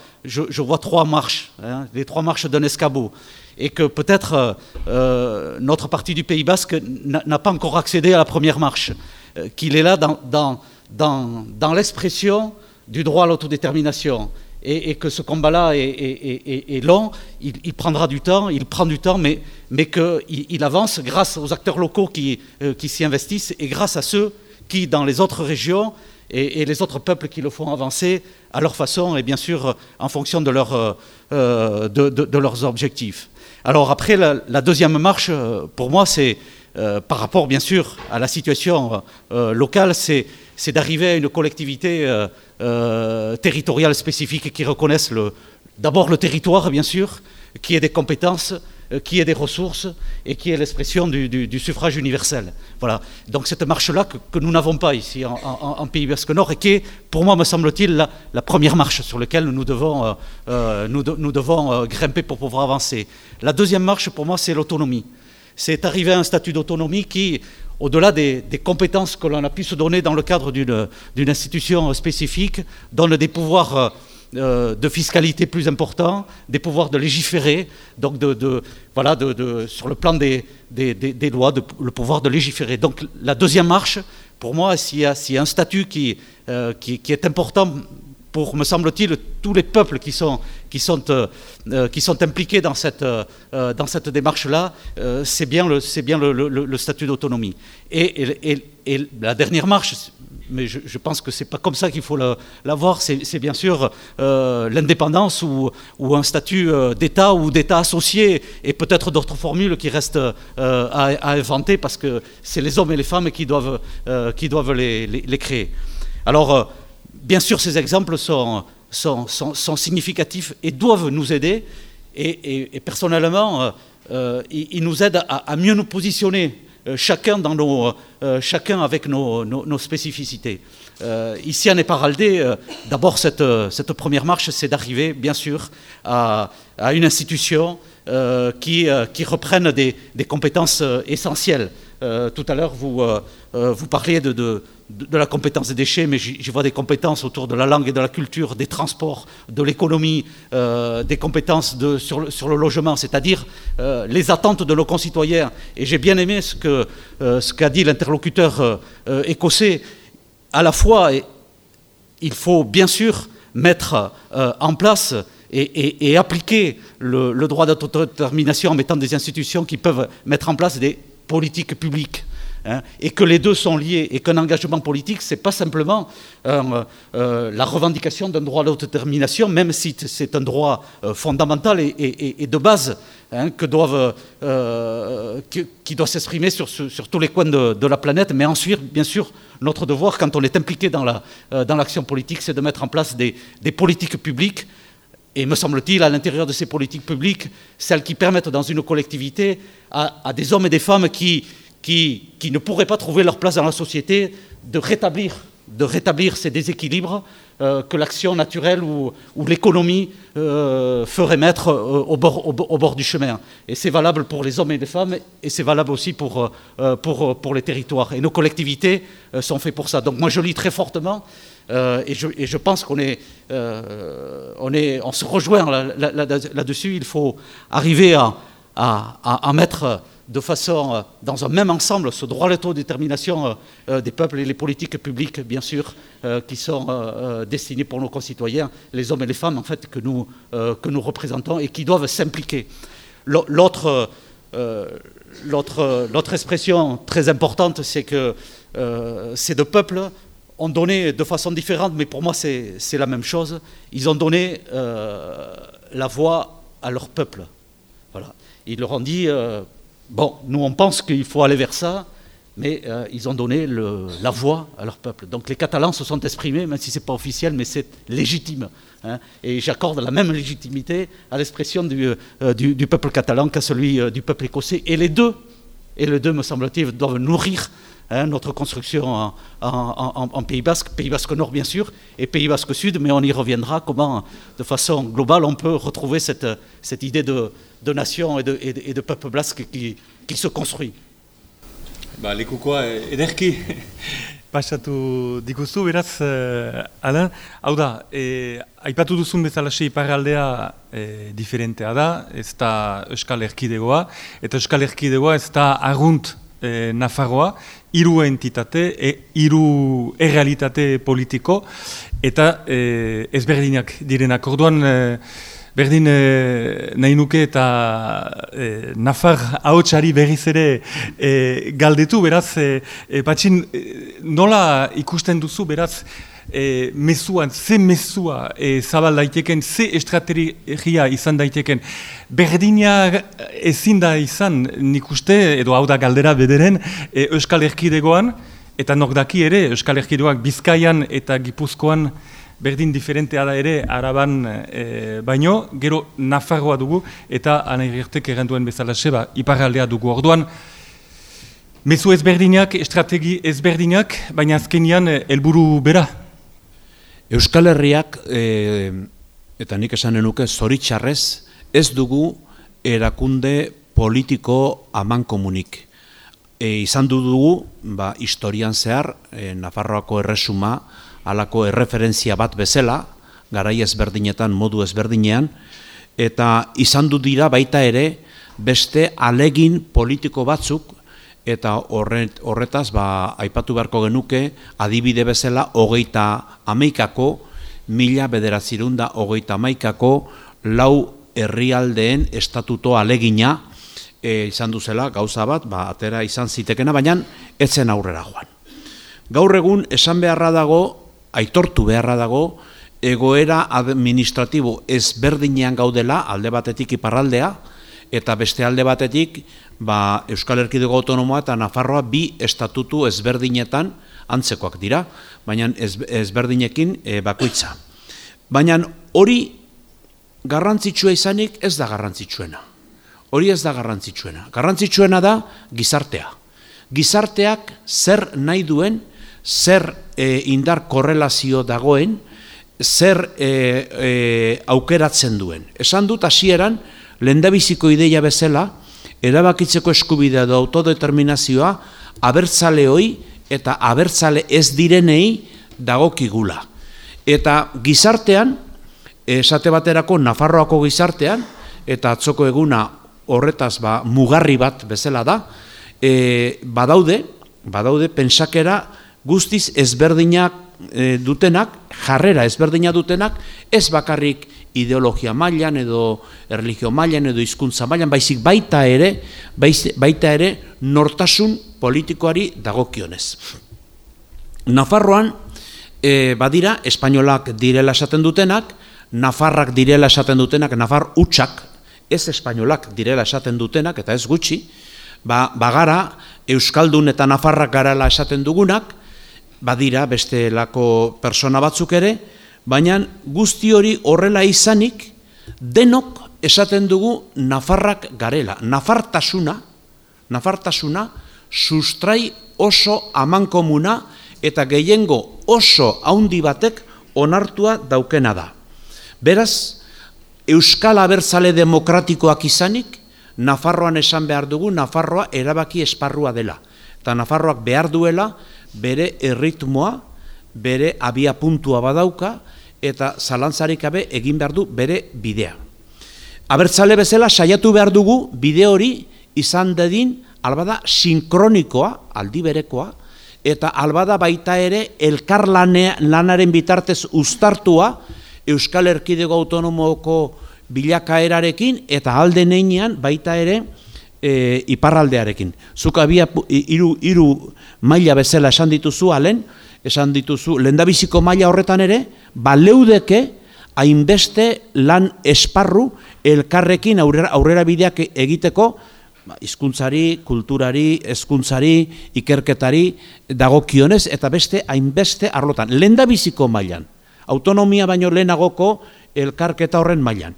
F: trois marches, hein, les trois marches d'un escabeau et que peut-être euh, notre partie du Pays Basque n'a pas encore accédé à la première marche, euh, qu'il est là dans l'expression du droit à l'autodétermination. Et, que ce combat-là est, est, long, il, prendra du temps, il prend du temps, mais, mais qu'il il avance grâce aux acteurs locaux qui, euh, qui s'y investissent et grâce à ceux qui, dans les autres régions, et, les autres peuples qui le font avancer à leur façon et bien sûr en fonction de, leur, euh, de, de, leurs objectifs. Alors après, la, deuxième marche, euh, pour moi, c'est par rapport bien sûr à la situation euh, locale, c'est d'arriver à une collectivité euh, euh, territoriale spécifique qui reconnaisse d'abord le territoire, bien sûr, qui ait des compétences, euh, qui ait des ressources et qui ait l'expression du, suffrage universel. Voilà. Donc cette marche-là que, nous n'avons pas ici en, Pays Basque Nord et qui est, pour moi, me semble-t-il, la, première marche sur laquelle nous devons, euh, nous, devons grimper pour pouvoir avancer. La deuxième marche, pour moi, c'est l'autonomie. C'est arriver à un statut d'autonomie qui, au-delà des, des, compétences que l'on a pu se donner dans le cadre d'une institution spécifique, donne des pouvoirs euh, de fiscalité plus important, des pouvoirs de légiférer, donc de, voilà, sur le plan des, lois, le pouvoir de légiférer. Donc la deuxième marche, pour moi, s'il y, a un statut qui, euh, qui, est important pour, me semble-t-il, tous les peuples qui sont, euh, sont impliqués dans cette, cette démarche-là, c'est bien, le, statut d'autonomie. Et, la dernière marche, mais je, pense que c'est pas comme ça qu'il faut la, voir. C'est bien sûr euh, l'indépendance ou, un statut euh, d'État ou d'État associé, et peut-être d'autres formules qui restent euh, à, inventer parce que c'est les hommes et les femmes qui doivent, qui doivent les, créer. Alors, bien sûr, ces exemples sont, significatifs et doivent nous aider. Et, personnellement, ils, nous aident à mieux nous positionner euh, chacun, euh, avec nos, spécificités. Euh, ici à Néparaldé, d'abord cette, première marche, c'est d'arriver, bien sûr, à, une institution qui, reprenne des compétences essentielles. Tout à l'heure, vous, vous parliez de, la compétence des déchets, mais j'y vois des compétences autour de la langue et de la culture, des transports, de l'économie, euh, des compétences sur, le, logement, c'est-à-dire euh, les attentes de nos concitoyens. Et j'ai bien aimé ce qu'a euh, dit l'interlocuteur écossais. À la fois, il faut bien sûr mettre en place et, appliquer le droit d'autodétermination en mettant des institutions qui peuvent mettre en place des politiques publiques. Hein, et que les deux sont liés, et qu'un engagement politique, ce n'est pas simplement euh, euh, la revendication d'un droit d'autodétermination, même si c'est un droit euh, fondamental et, de base hein, que doivent, qui, doit s'exprimer sur, sur, tous les coins de, la planète. Mais ensuite, bien sûr, notre devoir, quand on est impliqué dans l'action la, politique, c'est de mettre en place des, politiques publiques et me semble-t-il, à l'intérieur de ces politiques publiques, celles qui permettent dans une collectivité à des hommes et des femmes qui, qui, ne pourraient pas trouver leur place dans la société, de rétablir, de rétablir ces déséquilibres euh, que l'action naturelle ou, l'économie euh, ferait mettre euh, au, bord, au, bord, du chemin. Et c'est valable pour les hommes et les femmes, et c'est valable aussi pour, pour, pour, les territoires. Et nos collectivités sont faites pour ça. Donc moi je lis très fortement, et je, et, je, pense qu'on est, on est, on se rejoint là-dessus. Il faut arriver à, mettre de façon, euh, dans un même ensemble, ce droit à l'autodétermination euh, euh, des peuples et les politiques publiques, bien sûr, qui sont destinées pour nos concitoyens, les hommes et les femmes, en fait, que nous, que nous représentons et qui doivent s'impliquer. L'autre L'autre expression très importante, c'est que ces deux peuples ont donné de façon différente, mais pour moi c'est la même chose, ils ont donné la voix à leur peuple. Voilà. Ils leur ont dit, Bon, nous on pense qu'il faut aller vers ça, mais euh, ils ont donné la voix à leur peuple. Donc les Catalans se sont exprimés, même si ce n'est pas officiel, mais c'est légitime. Hein. et j'accorde la même légitimité à l'expression du, euh, peuple catalan qu'à celui euh, du peuple écossais. Et les deux, et les deux, me semble-t-il, doivent nourrir hein, notre construction en, en, Pays Basque, Pays Basque Nord bien sûr, et Pays Basque Sud, mais on y reviendra, comment de façon globale on peut retrouver cette, cette idée de, de nation et de, et de, peuple basque qui, qui se construit.
B: Ba, lekukoa ederki pasatu dikuzu, beraz, uh, Alain, hau da, e, aipatu duzun bezalaxe iparraldea e, diferentea da, ez da Euskal Erkidegoa, eta Euskal Erkidegoa ez da argunt e, Nafarroa, hiru entitate, e, hiru errealitate politiko, eta e, ezberdinak direnak. Orduan, e, Berdin e, nahi nuke eta e, Nafar haotxari berriz ere e, galdetu, beraz, e, patxin, nola ikusten duzu, beraz, e, mesuan, ze mesua e, zabal daiteken, ze estrategia izan daiteken, berdina ezin da izan nik uste, edo hau da galdera bederen, e, Euskal Erkidegoan, eta nok daki ere, Euskal Herkidoak Bizkaian eta Gipuzkoan berdin diferentea da ere araban e, baino, gero Nafarroa dugu eta anairtek erranduen bezala seba, iparraldea dugu. Orduan, mezu ezberdinak, estrategi ezberdinak, baina azkenian helburu bera.
E: Euskal Herriak, e, eta nik esan nuke zoritxarrez, ez dugu erakunde politiko aman komunik. E, izan du dugu, ba, historian zehar, e, Nafarroako erresuma, alako erreferentzia bat bezala, garai ezberdinetan, modu ezberdinean, eta izan du dira baita ere, beste alegin politiko batzuk, eta horret, horretaz, ba, aipatu beharko genuke, adibide bezala, hogeita amaikako, mila bederatzirunda hogeita amaikako, lau herrialdeen estatuto alegina, e, izan duzela, gauza bat, ba, atera izan zitekena, baina etzen aurrera joan. Gaur egun, esan beharra dago, aitortu beharra dago, egoera administratibo ezberdinean gaudela, alde batetik iparraldea, eta beste alde batetik, ba, Euskal Herkidego Autonomoa eta Nafarroa bi estatutu ezberdinetan antzekoak dira, baina ezberdinekin e, bakoitza. Baina hori garrantzitsua izanik ez da garrantzitsuena. Hori ez da garrantzitsuena. Garrantzitsuena da gizartea. Gizarteak zer nahi duen, zer e, indar korrelazio dagoen, zer e, e, aukeratzen duen. Esan dut hasieran lendabiziko ideia bezala, erabakitzeko eskubidea da autodeterminazioa abertzale hoi eta abertzale ez direnei dagokigula. Eta gizartean, esate baterako Nafarroako gizartean, eta atzoko eguna horretaz ba, mugarri bat bezala da, e, badaude, badaude pensakera guztiz ezberdinak e, dutenak, jarrera ezberdina dutenak, ez bakarrik ideologia mailan edo erlijio mailan edo hizkuntza mailan, baizik baita ere, baita ere nortasun politikoari dagokionez. Nafarroan e, badira espainolak direla esaten dutenak, Nafarrak direla esaten dutenak, Nafar utxak, ez espainolak direla esaten dutenak, eta ez gutxi, ba, bagara, Euskaldun eta Nafarrak garela esaten dugunak, badira beste lako persona batzuk ere, baina guzti hori horrela izanik, denok esaten dugu Nafarrak garela. Nafartasuna, Nafartasuna, sustrai oso amankomuna eta gehiengo oso haundi batek onartua daukena da. Beraz, Euskal Abertzale Demokratikoak izanik, Nafarroan esan behar dugu, Nafarroa erabaki esparrua dela. Eta Nafarroak behar duela, bere erritmoa, bere abia puntua badauka, eta zalantzarik gabe egin behar du bere bidea. Abertzale bezala saiatu behar dugu bide hori izan dedin albada sinkronikoa, aldi berekoa, eta albada baita ere elkar lanaren bitartez ustartua Euskal Erkidego Autonomoko bilakaerarekin eta alde neinean baita ere e, iparraldearekin. Zuk abia iru, iru maila bezala esan dituzu alen, esan dituzu, lendabiziko maila horretan ere, baleudeke hainbeste lan esparru elkarrekin aurrera, aurrera bideak egiteko, ba, hizkuntzari, kulturari, hezkuntzari, ikerketari dagokionez eta beste hainbeste arlotan. Lendabiziko mailan, autonomia baino lehenagoko elkarketa horren mailan.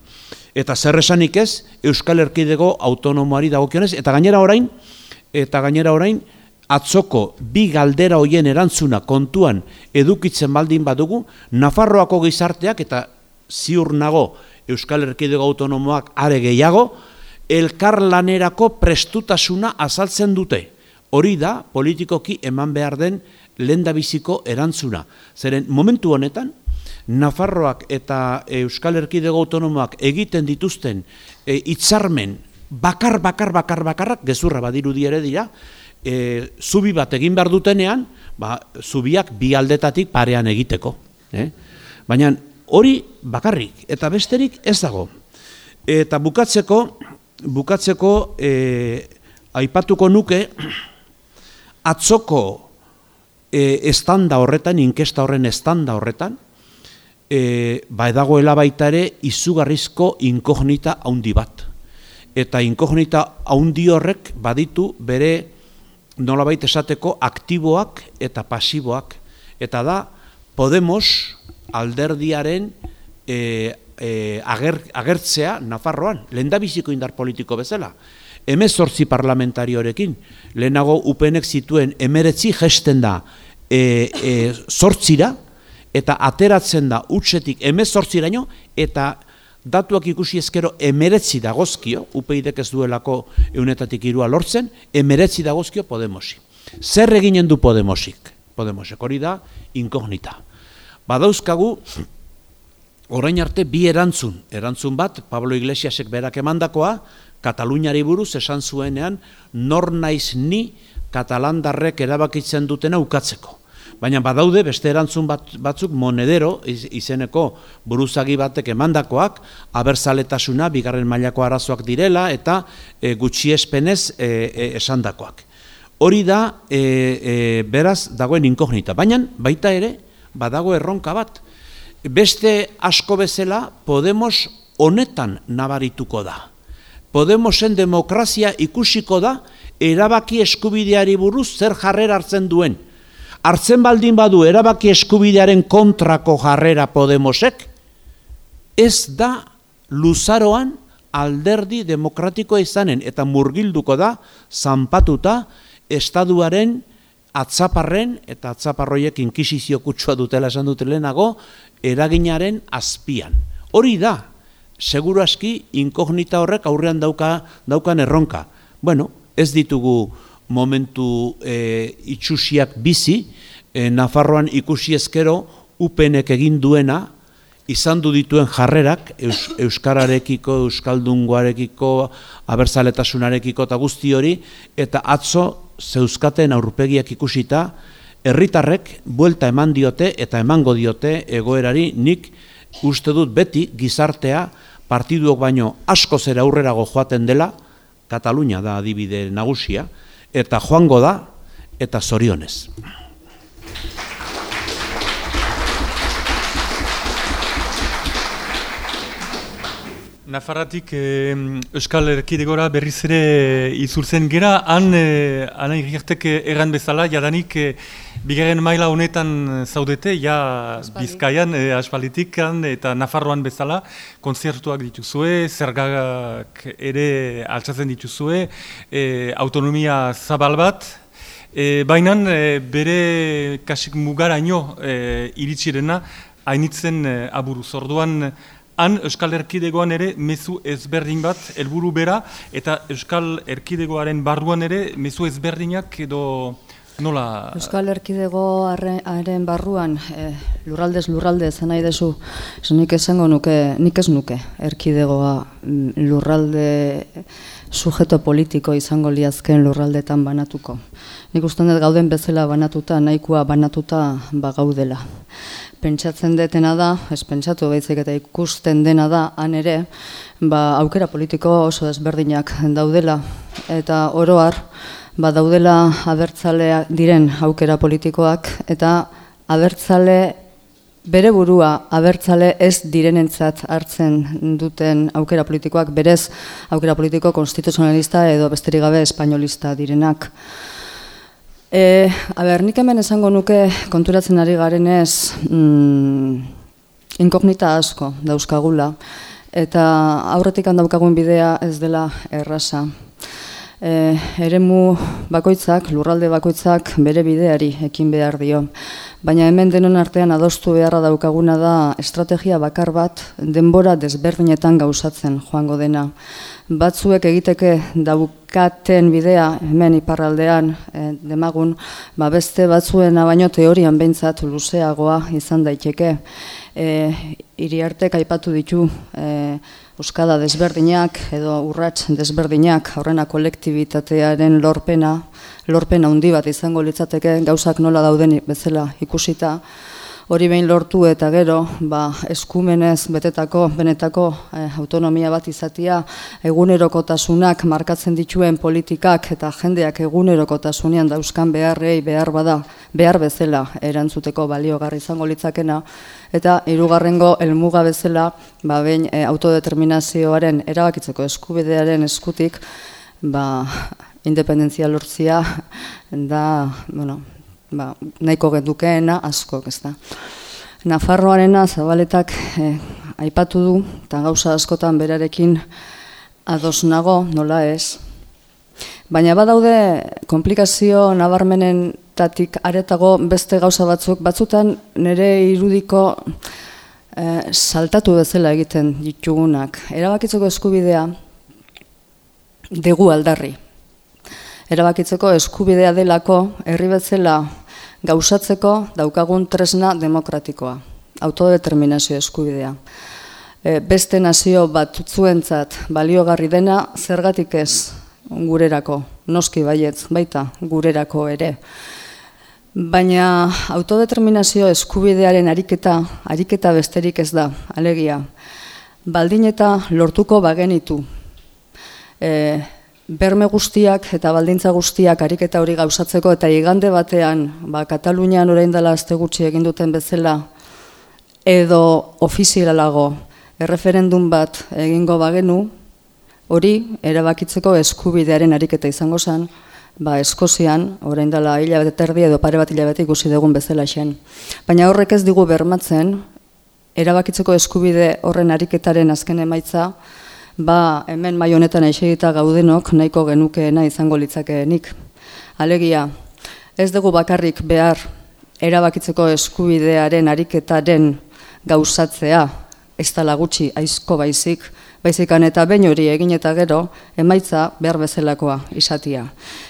E: Eta zer esanik ez, Euskal Erkidego autonomoari dagokionez, eta gainera orain, eta gainera orain, atzoko bi galdera hoien erantzuna kontuan edukitzen baldin badugu, Nafarroako gizarteak eta ziur nago Euskal Erkidego Autonomoak are gehiago, elkar lanerako prestutasuna azaltzen dute. Hori da politikoki eman behar den lendabiziko erantzuna. Zeren momentu honetan, Nafarroak eta Euskal Erkidego Autonomoak egiten dituzten e, itzarmen bakar, bakar, bakar, bakarrak, gezurra badiru ere dira, e, zubi bat egin behar dutenean, ba, zubiak bi aldetatik parean egiteko. Eh? Baina hori bakarrik eta besterik ez dago. Eta bukatzeko, bukatzeko e, aipatuko nuke atzoko e, estanda horretan, inkesta horren estanda horretan, e, ba edagoela baita ere izugarrizko inkognita haundi bat. Eta inkognita haundi horrek baditu bere nolabait esateko aktiboak eta pasiboak. Eta da, Podemos alderdiaren e, e, ager, agertzea Nafarroan, lehen indar politiko bezala. Hemen sortzi parlamentariorekin, lehenago upenek zituen emeretzi gesten da e, e, sortzira, eta ateratzen da utxetik emezortziraino, eta datuak ikusi ezkero emeretzi dagozkio, upeidek ez duelako eunetatik irua lortzen, emeretzi dagozkio Podemosi. Zer eginen du Podemosik? Podemosek hori da, inkognita. Badauzkagu, orain arte bi erantzun, erantzun bat, Pablo Iglesiasek berak emandakoa, Kataluniari buruz esan zuenean, nor naiz ni katalandarrek erabakitzen dutena ukatzeko. Baina badaude beste erantzun bat, batzuk monedero izeneko buruzagi batek emandakoak, abertzaletasuna bigarren mailako arazoak direla eta e, gutxiespenez e, e, esandakoak. Hori da e, e, beraz dagoen inkognita, baina baita ere badago erronka bat. Beste asko bezala Podemos honetan nabarituko da. Podemosen demokrazia ikusiko da erabaki eskubideari buruz zer jarrera hartzen duen. Hartzen baldin badu erabaki eskubidearen kontrako jarrera Podemosek, ez da luzaroan alderdi demokratikoa izanen eta murgilduko da zanpatuta estaduaren atzaparren eta atzaparroiek inkisizio kutsua dutela esan dut lehenago eraginaren azpian. Hori da, seguru aski inkognita horrek aurrean dauka, daukan erronka. Bueno, ez ditugu momentu e, itxusiak bizi, e, Nafarroan ikusi ezkero upenek egin duena, izan du dituen jarrerak Eus, Euskararekiko, Euskaldungoarekiko, abertzaletasunarekiko eta guzti hori, eta atzo zeuzkaten aurpegiak ikusita, herritarrek buelta eman diote eta emango diote egoerari nik uste dut beti gizartea partiduok baino asko zera aurrerago joaten dela, Katalunia da adibide nagusia, eta joango da, eta zorionez.
B: Nafarratik eh, Euskal Erkidegora berriz ere izurtzen gera, han eh, ana erran bezala, jadanik eh, bigarren maila honetan zaudete, ja Bizkaian, eh, aspalitikan eta Nafarroan bezala, konzertuak dituzue, zergak ere altsatzen dituzue, eh, autonomia zabal bat, eh, baina eh, bere kasik mugaraino eh, iritsirena, hainitzen eh, aburuz. Orduan, Han Euskal Erkidegoan ere mezu ezberdin bat helburu bera eta Euskal Erkidegoaren barruan ere mezu ezberdinak edo nola...
C: Euskal Erkidegoaren barruan e, lurraldez lurralde zen nahi dezu, nik esango nuke, nik ez nuke Erkidegoa mm, lurralde sujeto politiko izango liazken lurraldetan banatuko. Nik ustean dut gauden bezala banatuta, nahikoa banatuta bagaudela pentsatzen detena da, ez pentsatu behitzik eta ikusten dena da, han ere, ba, aukera politiko oso desberdinak daudela, eta oroar, ba, daudela abertzalea diren aukera politikoak, eta abertzale bere burua abertzale ez direnentzat hartzen duten aukera politikoak, berez aukera politiko konstituzionalista edo besterik gabe espainolista direnak. E, a ber, nik hemen esango nuke konturatzen ari garenez mm, inkognita asko dauzkagula eta aurretik handaukagun bidea ez dela errasa. E, eremu bakoitzak, lurralde bakoitzak bere bideari ekin behar dio. Baina hemen denon artean adostu beharra daukaguna da estrategia bakar bat denbora desberdinetan gauzatzen joango dena batzuek egiteke daukaten bidea hemen iparraldean e, demagun, ba beste batzuena baino teorian behintzat luzeagoa izan daiteke. E, iri aipatu ditu e, Euskada desberdinak edo urrats desberdinak horrena kolektibitatearen lorpena, lorpena handi bat izango litzateke gauzak nola dauden bezala ikusita, hori behin lortu eta gero ba, eskumenez betetako benetako eh, autonomia bat izatia egunerokotasunak markatzen dituen politikak eta jendeak egunerokotasunean dauzkan beharrei behar bada behar bezala erantzuteko baliogarri izango litzakena eta hirugarrengo helmuga bezala ba, behin eh, autodeterminazioaren erabakitzeko eskubidearen eskutik ba, independentzia lortzia da, bueno, ba, nahiko gendukeena asko, ez da. Nafarroarena zabaletak eh, aipatu du, eta gauza askotan berarekin ados nago, nola ez. Baina badaude komplikazio nabarmenen tatik aretago beste gauza batzuk, batzutan nire irudiko eh, saltatu bezala egiten ditugunak. Erabakitzeko eskubidea degu aldarri. Erabakitzeko eskubidea delako herri bezala gauzatzeko daukagun tresna demokratikoa, autodeterminazio eskubidea. E, beste nazio bat zuentzat baliogarri dena zergatik ez gurerako, noski baietz, baita gurerako ere. Baina autodeterminazio eskubidearen ariketa, ariketa besterik ez da, alegia. Baldin eta lortuko bagenitu. E, berme guztiak eta baldintza guztiak ariketa hori gauzatzeko eta igande batean, ba, Katalunian orain dela azte gutxi egin duten bezala, edo ofizialago erreferendum bat egingo bagenu, hori erabakitzeko eskubidearen ariketa izango zen, ba, Eskozian, orain dela hilabete terdi edo pare bat hilabete ikusi dugun bezala zen. Baina horrek ez digu bermatzen, erabakitzeko eskubide horren ariketaren azken emaitza, ba hemen mai honetan esegita gaudenok nahiko genukeena izango litzakeenik. Alegia, ez dugu bakarrik behar erabakitzeko eskubidearen ariketaren gauzatzea, ez da lagutxi aizko baizik, baizikan eta bain hori egin eta gero, emaitza behar bezalakoa izatia.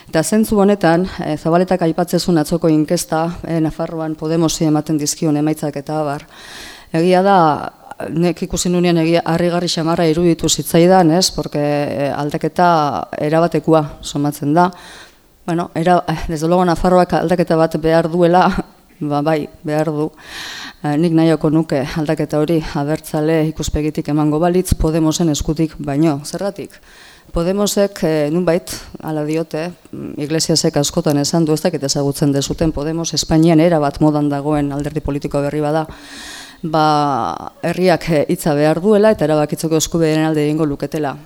C: Eta zentzu honetan, e, zabaletak aipatzezun atzoko inkesta, e, Nafarroan Podemosi ematen dizkion emaitzak eta abar, egia da, nek ikusi nunean egia harrigarri xamarra iruditu zitzaidan, ez? Porque eh, aldaketa erabatekoa somatzen da. Bueno, era desde luego Nafarroak aldaketa bat behar duela, ba bai, behar du. Eh, nik nahioko nuke aldaketa hori abertzale ikuspegitik emango balitz Podemosen eskutik baino. Zergatik? Podemosek eh, nunbait hala diote, Iglesiasek askotan esan du ez dakit ezagutzen dezuten Podemos Espainian era bat modan dagoen alderdi politiko berri bada ba, herriak eh, hitza behar duela eta erabakitzeko eskubideen alde egingo luketela.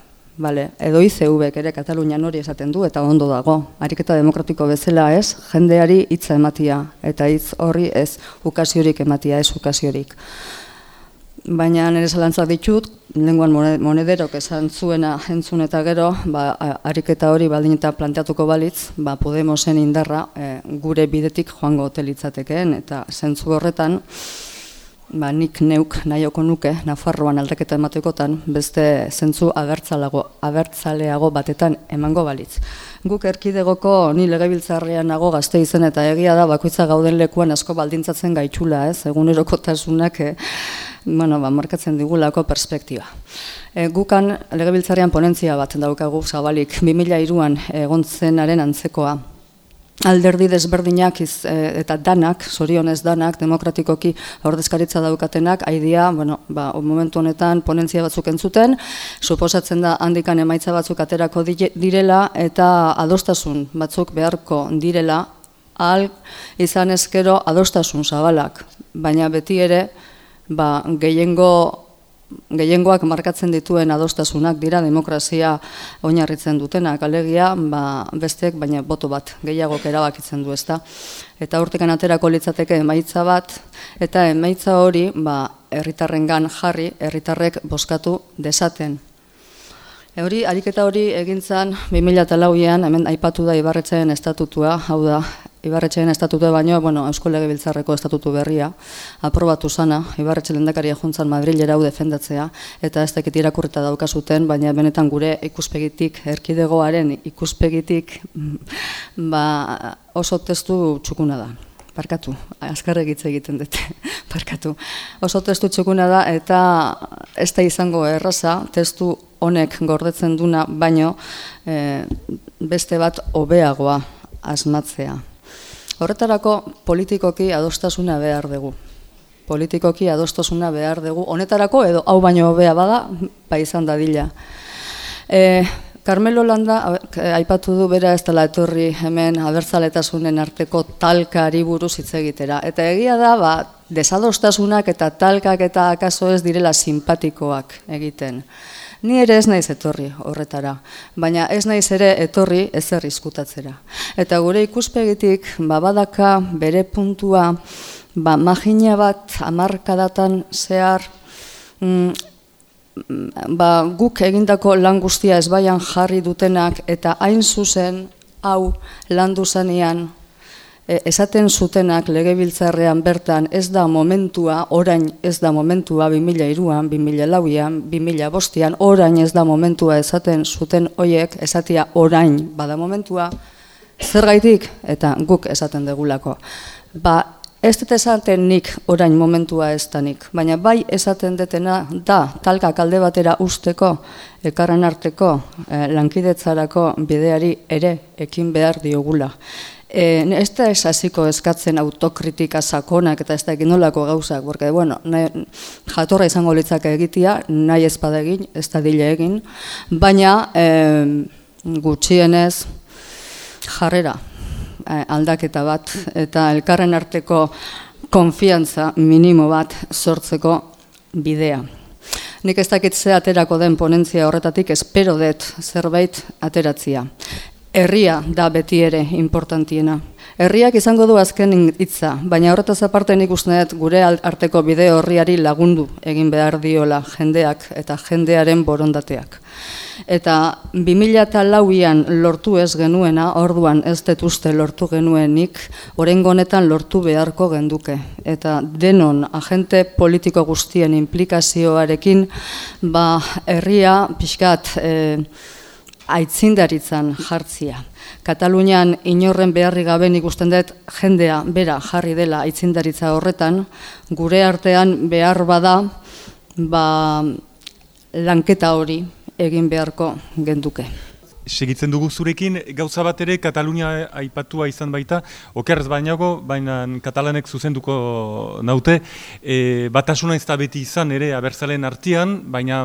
C: Vale. Edo ICV ere Katalunian hori esaten du eta ondo dago. Ariketa demokratiko bezala ez, jendeari hitza ematia eta hitz horri ez ukaziorik ematia ez ukaziorik. Baina nire zalantzak ditut, lenguan monederok esan zuena entzun eta gero, ba, ariketa hori baldin eta planteatuko balitz, ba, Podemosen indarra e, gure bidetik joango hotelitzatekeen, eta zentzu horretan, ba, nik neuk nahioko nuke Nafarroan aldaketa ematekotan beste zentzu agertzalago, agertzaleago batetan emango balitz. Guk erkidegoko ni legebiltzarrean nago gazte izen eta egia da bakoitza gauden lekuan asko baldintzatzen gaitxula, ez? egunerokotasunak e, bueno, ba, markatzen digulako perspektiba. E, gukan legebiltzarrean ponentzia bat daukagu zabalik 2002an egon zenaren antzekoa alderdi desberdinak iz, e, eta danak, zorionez danak, demokratikoki ordezkaritza daukatenak, haidia, bueno, ba, momentu honetan ponentzia batzuk entzuten, suposatzen da handikan emaitza batzuk aterako direla eta adostasun batzuk beharko direla, al izan ezkero adostasun zabalak, baina beti ere, ba, gehiengo gehiengoak markatzen dituen adostasunak dira demokrazia oinarritzen dutenak. Alegia ba, bestek baina boto bat gehiagok erabakitzen du ezta? Eta urtekan aterako litzateke emaitza bat eta emaitza hori ba herritarrengan jarri herritarrek bozkatu desaten Hori, ariketa hori egintzan 2004an, hemen aipatu da Ibarretxeen estatutua, hau da, Ibarretxeen estatutu baino, bueno, Eusko Legebiltzarreko estatutu berria, aprobatu sana, Ibarretxe lendakaria juntzan Madrilera hau defendatzea, eta ez dakit irakurreta daukazuten, baina benetan gure ikuspegitik, erkidegoaren ikuspegitik, ba, oso testu txukuna da. Parkatu, azkarre egiten dute, parkatu. Oso testu txukuna da, eta ez da izango erraza, testu honek gordetzen duna, baino e, beste bat hobeagoa asmatzea. Horretarako politikoki adostasuna behar dugu. Politikoki adostasuna behar dugu. Honetarako edo hau baino hobea bada, ba izan dadila. E, Carmelo Landa aipatu du bera ez dela etorri hemen abertzaletasunen arteko talkari buruz hitz egitera. Eta egia da, ba, desadostasunak eta talkak eta akaso ez direla simpatikoak egiten. Ni ere ez naiz etorri horretara, baina ez naiz ere etorri ezer izkutatzera. Eta gure ikuspegitik, babadaka bere puntua, ba, magina bat amarkadatan zehar, mm, ba, guk egindako lan guztia ezbaian jarri dutenak, eta hain zuzen, hau landu zanean esaten zutenak legebiltzarrean bertan ez da momentua, orain ez da momentua 2002an, 2004an, 2005an, orain ez da momentua esaten zuten hoiek esatia orain bada momentua, zer gaitik eta guk esaten degulako. Ba, ez dut esaten nik orain momentua ez nik, baina bai esaten detena da talka kalde batera usteko, ekarren arteko, eh, lankidetzarako bideari ere ekin behar diogula. E, ez da hasiko eskatzen autokritika sakonak eta ez da egin nolako gauzak, porque, bueno, nahi, jatorra izango litzake egitea, nahi ez egin, ez da dile egin, baina e, gutxienez jarrera e, aldaketa bat eta elkarren arteko konfiantza minimo bat sortzeko bidea. Nik ez dakit ze aterako den ponentzia horretatik espero dut zerbait ateratzia. Herria da beti ere importantiena. Herriak izango du azken hitza, baina horretaz aparte nik uste gure arteko bide horriari lagundu egin behar diola jendeak eta jendearen borondateak. Eta 2008an lortu ez genuena, orduan ez detuzte lortu genuenik, orengo honetan lortu beharko genduke. Eta denon agente politiko guztien implikazioarekin, ba, herria pixkat... Eh, aitzindaritzan jartzia. Katalunian inorren beharri gabe ikusten dut jendea bera jarri dela aitzindaritza horretan, gure artean behar bada ba, lanketa hori egin beharko genduke.
B: Segitzen dugu zurekin, gauza bat ere Katalunia aipatua izan baita, okerrez bainago, baina katalanek zuzenduko naute, e, batasuna ez da beti izan ere abertzalen artian, baina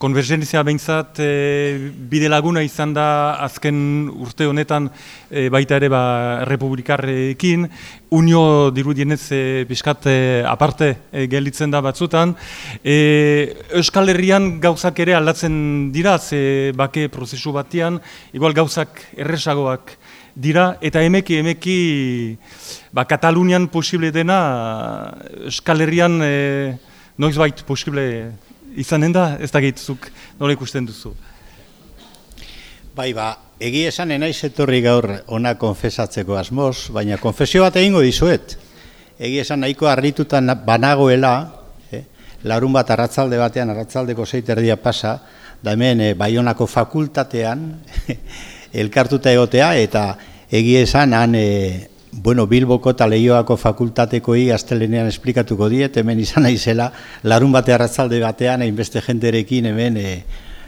B: konvergenzia behintzat e, bide laguna izan da azken urte honetan e, baita ere ba, republikarrekin, unio dirudienez e, piskat e, aparte e, gelditzen da batzutan. E, Euskal Herrian gauzak ere aldatzen dira, ze bake prozesu batian, igual gauzak erresagoak dira, eta emeki, emeki, ba, Katalunian posible dena, Euskal Herrian e, noiz bait posible izanen da, ez da gehitzuk nola ikusten duzu?
D: Bai, ba, egi esan enaiz etorri gaur ona konfesatzeko asmoz, baina konfesio bat egingo dizuet. Egi esan nahiko harritutan banagoela, eh, larun bat arratzalde batean, arratzaldeko zeiterdia pasa, da hemen eh, Baionako fakultatean elkartuta egotea, eta egi esan han eh, Bueno, Bilboko eta Leioako fakultatekoi astelenean esplikatuko diet, hemen izan naizela, larun bate arratzalde batean, hainbeste jenderekin hemen e,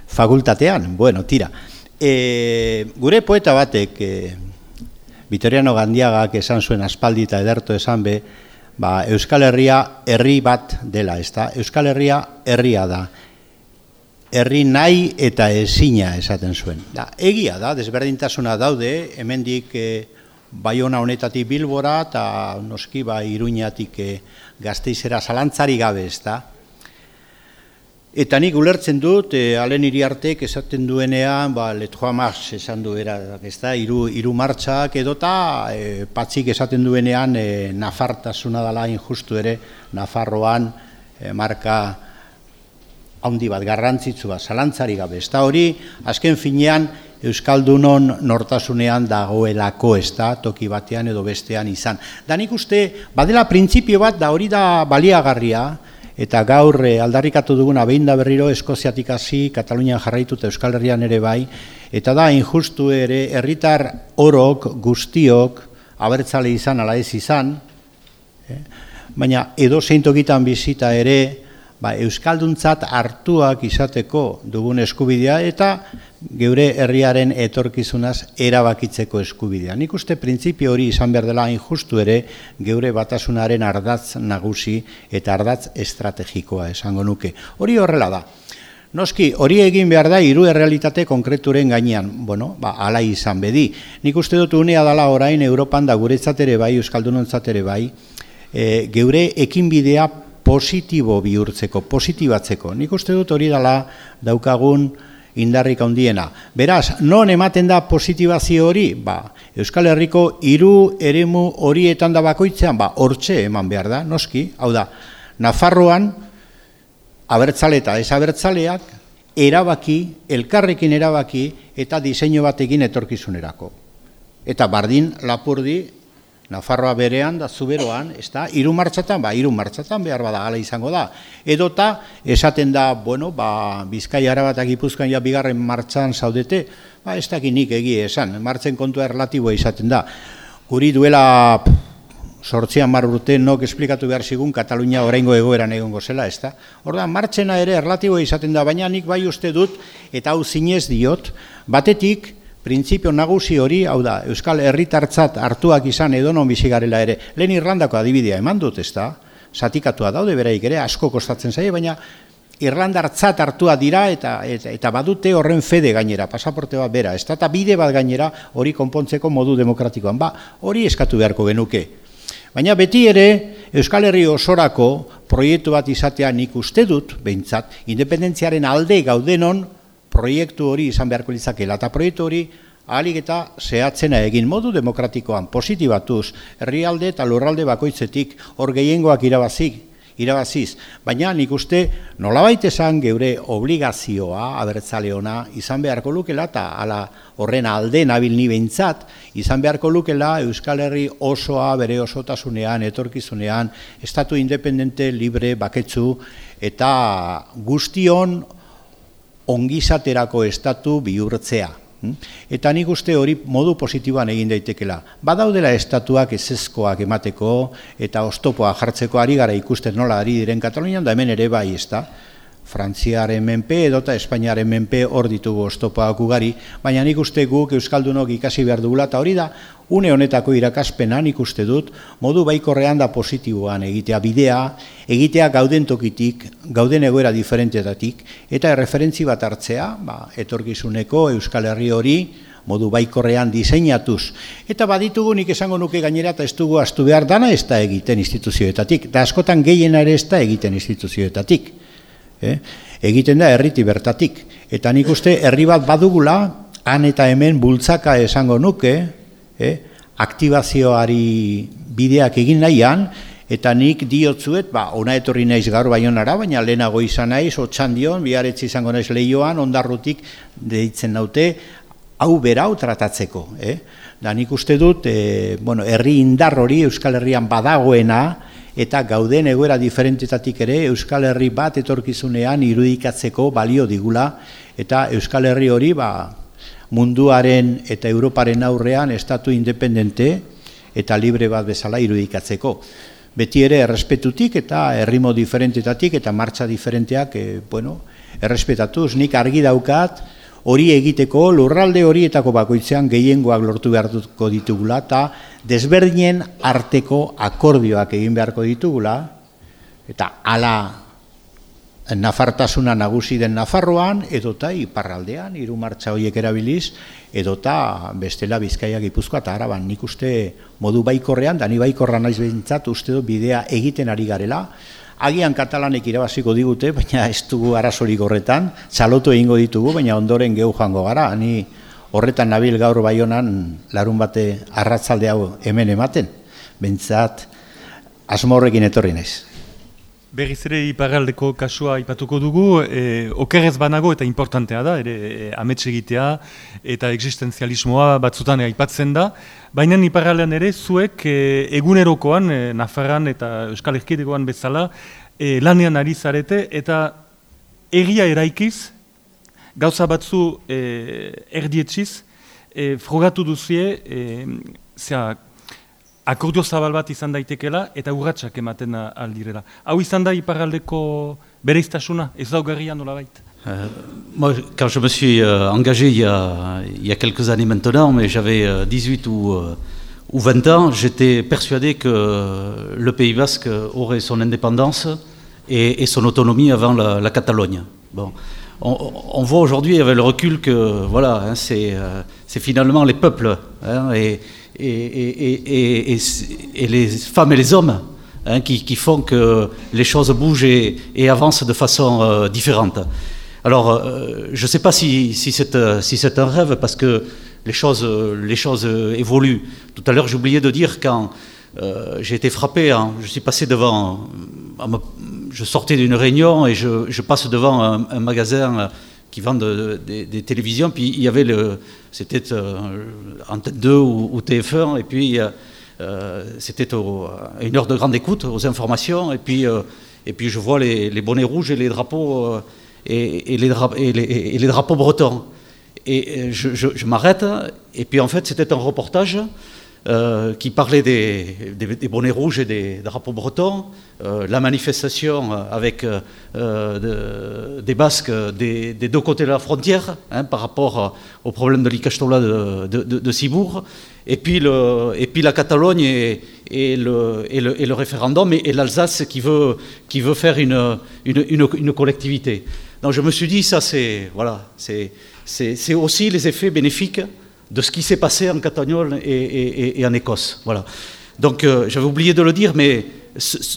D: fakultatean. Bueno, tira. E, gure poeta batek, e, Vitoriano Gandiagak esan zuen aspaldi eta ederto esan be, ba, Euskal Herria herri bat dela, ez da? Euskal Herria herria da. Herri nahi eta ezina esaten zuen. Da, egia da, desberdintasuna daude, hemendik... E, Baiona honetatik Bilbora eta noski ba Iruñatik e, Gasteizera zalantzari gabe, ezta. Eta nik ulertzen dut, e, alen iriartek esaten duenean, ba, letroa marx esan du era, ezta, iru, iru martxak edota, e, patzik esaten duenean, e, nafartasuna dela injustu ere, Nafarroan, e, marka handi bat, garrantzitsu bat, zalantzari gabe. Ez hori, azken finean, Euskaldunon nortasunean dagoelako ez da, toki batean edo bestean izan. Da nik uste, badela printzipio bat, da hori da baliagarria, eta gaur eh, aldarrikatu duguna behin da berriro Eskoziatik hasi, Katalunian jarraitu eta Euskal Herrian ere bai, eta da injustu ere, herritar orok, guztiok, abertzale izan, ala ez izan, eh? baina edo zeintokitan bizita ere, ba, Euskalduntzat hartuak izateko dugun eskubidea eta geure herriaren etorkizunaz erabakitzeko eskubidea. Nik uste printzipio hori izan behar dela injustu ere geure batasunaren ardatz nagusi eta ardatz estrategikoa esango nuke. Hori horrela da. Noski, hori egin behar da hiru errealitate konkreturen gainean, bueno, ba, ala izan bedi. Nik uste dut unea dela orain Europan da guretzat ere bai, Euskaldunontzat ere bai, e, geure ekinbidea positibo bihurtzeko, positibatzeko. Nik uste dut hori dela daukagun indarrik handiena. Beraz, non ematen da positibazio hori? Ba, Euskal Herriko hiru eremu horietan da bakoitzean, ba, hortxe eman behar da, noski, hau da, Nafarroan, abertzale eta ez abertzaleak, erabaki, elkarrekin erabaki, eta diseinu batekin etorkizunerako. Eta bardin lapurdi, Nafarroa berean, da zuberoan, ez da, iru martxatan, ba, iru martxatan behar bada gala izango da. Edota, esaten da, bueno, ba, Bizkai Arabatak ipuzkan ja bigarren martxan zaudete, ba, ez dakit nik egie esan, martzen kontua relatiboa izaten da. Guri duela sortzian mar urte nok esplikatu behar zigun Katalunia oraingo egoeran egongo zela, ez da? Orda, martxena ere relatiboa izaten da, baina nik bai uste dut, eta hau zinez diot, batetik, Printzipio nagusi hori, hau da, Euskal Herritartzat hartuak izan edonon bizigarela ere, lehen Irlandako adibidea eman dut, ez da? Zatikatua daude beraik ere, asko kostatzen zaie, baina Irlandartzat hartua dira eta, eta, eta badute horren fede gainera, pasaporte bat bera, ez eta bide bat gainera hori konpontzeko modu demokratikoan, ba, hori eskatu beharko genuke. Baina beti ere, Euskal Herri osorako proiektu bat izatea nik uste dut, behintzat, independentziaren alde gaudenon, proiektu hori izan beharko litzakela eta proiektu hori ahalik eta zehatzena egin modu demokratikoan positibatuz herrialde eta lurralde bakoitzetik hor gehiengoak irabazik irabaziz, baina nik uste nolabait esan geure obligazioa abertzale ona izan beharko lukela eta ala horren alde nabil ni behintzat izan beharko lukela Euskal Herri osoa bere osotasunean, etorkizunean, estatu independente, libre, baketzu eta guztion ongizaterako estatu bihurtzea. Hm? Eta nik uste hori modu positiboan egin daitekela. Badaudela estatuak ezezkoak emateko eta ostopoa jartzeko ari gara ikusten nola ari diren Katalunian, da hemen ere bai ez da. Frantziaren menpe edota Espainiaren menpe hor ditugu ostopoak ugari, baina nik uste guk Euskaldunok ikasi behar dugula, eta hori da, une honetako irakaspena nik uste dut, modu baikorrean da positiboan egitea bidea, egitea gauden tokitik, gauden egoera diferentetatik, eta referentzi bat hartzea, ba, etorkizuneko Euskal Herri hori, modu baikorrean diseinatuz. Eta baditugu nik esango nuke gainera eta ez dugu astu behar dana ez da egiten instituzioetatik, da askotan gehiena ere ez da egiten instituzioetatik. Eh? Egiten da herriti bertatik. Eta nik uste herri bat badugula, han eta hemen bultzaka esango nuke, eh, aktibazioari bideak egin nahian, eta nik diotzuet, ba, ona etorri naiz gaur baionara, baina lehenago izan naiz, otxan dion, biharetzi izango naiz lehioan, ondarrutik deitzen naute, hau berau tratatzeko. Eh? Da nik uste dut, e, bueno, herri indar hori Euskal Herrian badagoena, eta gauden egoera diferentetatik ere Euskal Herri bat etorkizunean irudikatzeko balio digula, eta Euskal Herri hori ba, munduaren eta Europaren aurrean estatu independente eta libre bat bezala irudikatzeko. Beti ere errespetutik eta errimo diferentetatik eta martxa diferenteak e, bueno, errespetatuz. Nik argi daukat hori egiteko lurralde horietako bakoitzean gehiengoak lortu behartuko ditugula eta desberdinen arteko akordioak egin beharko ditugula eta hala nafartasuna nagusi den Nafarroan, edota iparraldean, hiru martxa horiek erabiliz, edota bestela Bizkaia Gipuzkoa eta Araban. Nik uste modu baikorrean, dani baikorra naiz behintzat, uste du bidea egiten ari garela, Agian katalanek irabaziko digute, baina ez dugu arazorik horretan, txalotu egingo ditugu, baina ondoren gehu joango gara. Ni horretan nabil gaur baionan larun bate arratzalde hau hemen ematen. Bentsat, asmorrekin etorri naiz.
B: Berriz ere iparaldeko kasua ipatuko dugu, e, okerrez banago eta importantea da, ere e, amets egitea eta existenzialismoa batzutan aipatzen da. Baina iparaldean ere zuek e, egunerokoan, e, Nafarran eta Euskal Herkidegoan bezala, e, lanean ari zarete eta egia eraikiz, gauza batzu e, erdietxiz, e, frogatu duzie, e, zera, akordio zabal bat izan daitekela eta urratsak ematen aldirela. Hau izan da bereiztasuna, ez daugarria nola baita?
F: Euh, moi, quand je me suis euh, engagé il y, a, quelques années maintenant, mais j'avais euh, 18 ou, euh, ou 20 ans, j'étais persuadé que le Pays Basque aurait son indépendance et, son autonomie avant la, Catalogne. Bon. On, voit aujourd'hui avec le recul que voilà, hein, c'est euh, finalement les peuples hein, et, et, les femmes et les hommes hein, qui, font que les choses bougent et, avancent de façon euh, différente. Alors, euh, je ne sais pas si, si c'est un rêve, parce que les choses, évoluent. Tout à l'heure, oublié de dire quand euh, j'ai été frappé, hein, je suis passé devant, je sortais d'une réunion et je, passe devant un magasin qui vend de, de, des télévisions, puis il y avait le, c'était euh, Antenne 2 ou, ou, TF1, et puis euh, c'était une heure de grande écoute aux informations, et puis, euh, et puis je vois les, bonnets rouges et les drapeaux, euh, et, les drapeaux bretons. Et je m'arrête, et puis en fait c'était un reportage euh, qui parlait des, bonnets rouges et des drapeaux bretons, euh, la manifestation avec euh, de, des Basques des, deux côtés de la frontière hein, par rapport au problème de l'Icastola de, de, Cibourg, et puis, la Catalogne et, le, référendum, et, l'Alsace qui veut, faire une, collectivité. Donc je me suis dit, ça c'est voilà, aussi les effets bénéfiques de ce qui s'est passé en Catalogne et, en Écosse. Voilà. Donc euh, j'avais oublié de le dire, mais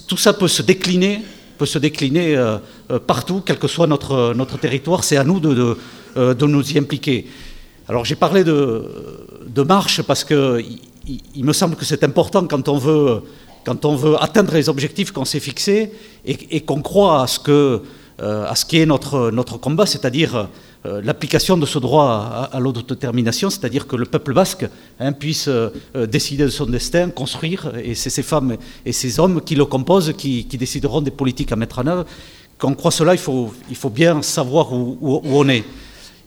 F: tout ça peut se décliner, peut se décliner euh, euh, partout, quel que soit notre, territoire. C'est à nous de, nous y impliquer. Alors j'ai parlé de, marche parce que il, il me semble que c'est important quand on veut, atteindre les objectifs qu'on s'est fixés et, qu'on croit à ce qui est notre combat, c'est-à-dire euh, l'application de ce droit à, l'autodétermination, c'est-à-dire que le peuple basque hein, puisse euh, décider de son destin, construire, et c'est ces femmes et ces hommes qui le composent, qui, décideront des politiques à mettre en œuvre. Quand on croit cela, il faut, bien savoir où, on est.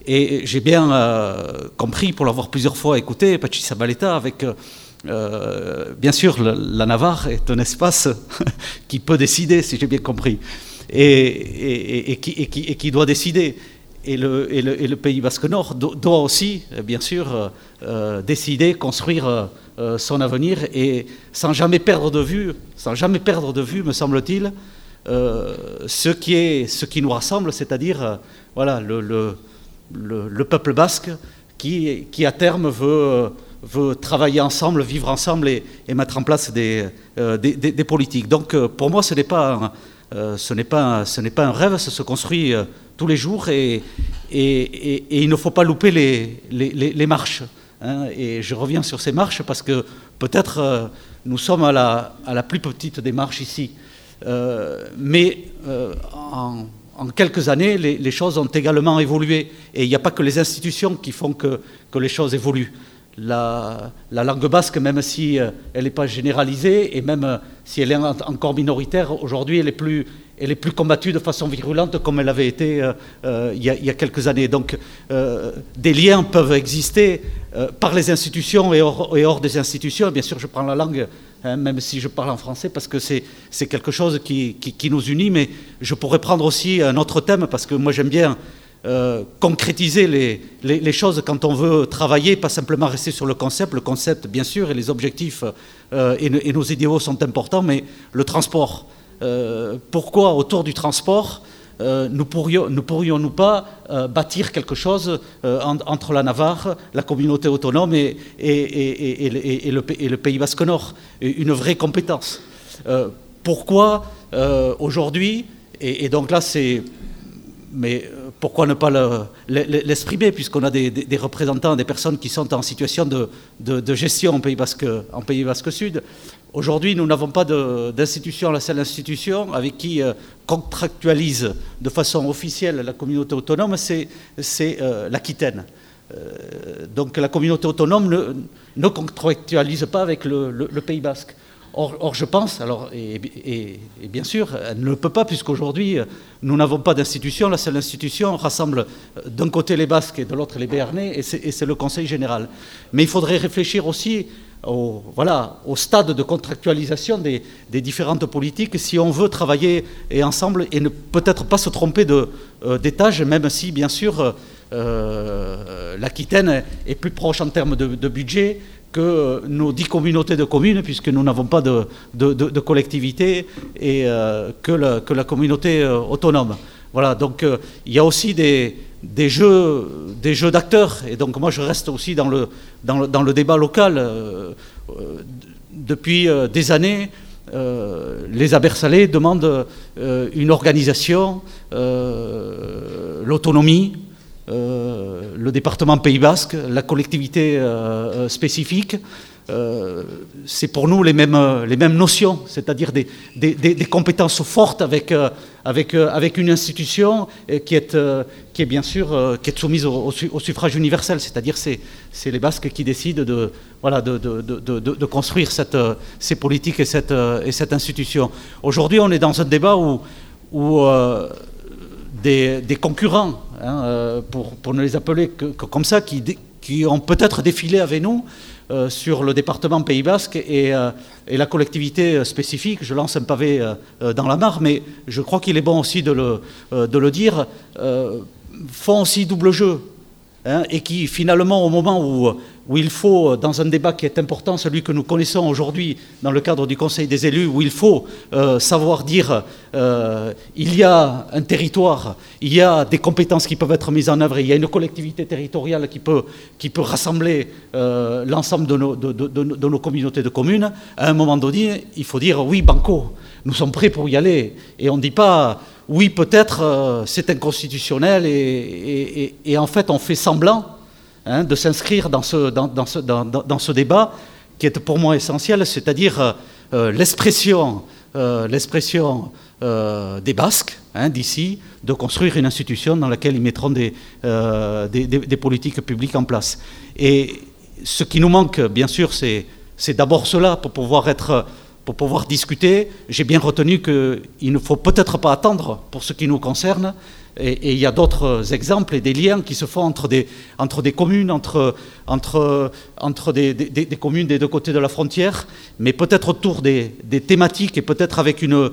F: Et j'ai bien euh, compris, pour l'avoir plusieurs fois écouté, Pachi Sabaleta, avec... Bien sûr, la, Navarre est un espace qui peut décider, si j'ai bien compris et qui doit décider. Et le, Pays Basque Nord doit aussi, bien sûr, euh, décider, construire euh, son avenir et sans jamais perdre de vue, sans jamais perdre de vue, me semble-t-il, euh, ce, qui est, ce qui nous rassemble, c'est-à-dire euh, voilà, le, le, le, le, peuple basque qui, à terme veut, travailler ensemble, vivre ensemble et, et mettre en place des, euh, politiques. Donc euh, pour moi, ce n'est pas... Un, euh, ce n'est pas, un rêve, ça se construit euh, tous les jours et, il ne faut pas louper les, marches. Hein. Et je reviens sur ces marches parce que peut-être euh, nous sommes à la, plus petite des marches ici. Euh, mais euh, en, quelques années, les, choses ont également évolué. Et il n'y a pas que les institutions qui font que, les choses évoluent la, la, langue basque, même si elle n'est pas généralisée et même si elle est en, encore minoritaire, aujourd'hui elle, est plus, elle est plus combattue de façon virulente comme elle avait été euh, euh il, y a, quelques années. Donc euh, des liens peuvent exister par les institutions et hors, des institutions. Bien sûr, je prends la langue, hein, même si je parle en français, parce que c'est quelque chose qui, nous unit, mais je pourrais prendre aussi un autre thème, parce que moi j'aime bien concrétiser les, choses quand on veut travailler, pas simplement rester sur le concept. Le concept, bien sûr, et les objectifs et, nos idéaux sont importants, mais le transport. Euh, pourquoi autour du transport euh, nous pourrions nous pourrions nous pas euh, bâtir quelque chose en, entre la Navarre, la communauté autonome et, et le, le, Pays Basque Nord, une vraie compétence. pourquoi aujourd'hui, et, donc là c'est mais pourquoi ne pas l'exprimer, le, puisqu'on a des, représentants, des personnes qui sont en situation de, gestion en Pays Basque, Sud. Aujourd'hui, nous n'avons pas d'institution, la seule institution avec qui euh, contractualise de façon officielle la communauté autonome, c'est euh, l'Aquitaine. Euh, donc la communauté autonome ne, contractualise pas avec le Pays Basque. Or, je pense, alors, et, bien sûr, elle ne le peut pas, puisqu'aujourd'hui, nous n'avons pas d'institution. La seule institution rassemble d'un côté les Basques et de l'autre les Béarnais, et c'est le Conseil général. Mais il faudrait réfléchir aussi au, stade de contractualisation des, différentes politiques si on veut travailler ensemble et ne peut-être pas se tromper d'étage, euh, même si, bien sûr, euh, l'Aquitaine est plus proche en termes de budget que nos dix communautés de communes, puisque nous n'avons pas de, collectivité, et euh, que, la, communauté euh, autonome. Voilà, donc euh, il y a aussi des, jeux, des jeux d'acteurs, et donc moi je reste aussi dans le, dans le, dans le débat local. Depuis des années, les Abersalais demandent une organisation, l'autonomie, le département Pays Basque, la collectivité spécifique. Euh, c'est pour nous les mêmes, les mêmes notions, c'est-à-dire des, des, compétences fortes avec, euh, avec, euh, avec une institution qui est, qui est bien sûr qui est soumise au, suffrage universel, c'est-à-dire c'est, c'est les Basques qui décident de, voilà, de, de, de, de construire cette, ces politiques et cette, et cette institution. Aujourd'hui, on est dans un débat où des, concurrents, hein, pour, pour ne les appeler que, comme ça, qui, ont peut-être défilé avec nous, euh, sur le département Pays Basque et, euh, et, la collectivité spécifique. Je lance un pavé euh, dans la mare, mais je crois qu'il est bon aussi de le, de le dire, font aussi double jeu. Hein, et qui finalement, au moment où, où, il faut, dans un débat qui est important, celui que nous connaissons aujourd'hui dans le cadre du Conseil des élus, où il faut euh, savoir dire euh, il y a un territoire, il y a des compétences qui peuvent être mises en œuvre, il y a une collectivité territoriale qui peut, rassembler euh, l'ensemble de nos, communautés de communes, à un moment donné, il faut dire oui, banco, nous sommes prêts pour y aller. Et on ne dit pas oui, peut-être c'est inconstitutionnel et, en fait on fait semblant hein, de s'inscrire dans ce, débat qui est pour moi essentiel, c'est-à-dire euh, euh, l'expression l'expression des Basques hein, d'ici de construire une institution dans laquelle ils mettront des, politiques publiques en place. Et ce qui nous manque, bien sûr, c'est d'abord cela pour pouvoir être pour pouvoir discuter. J'ai bien retenu qu'il ne faut peut-être pas attendre pour ce qui nous concerne. Et, il y a d'autres exemples et des liens qui se font entre des, entre des communes, entre, entre, entre des, des, des communes des deux côtés de la frontière, mais peut-être autour des, thématiques et peut-être avec une,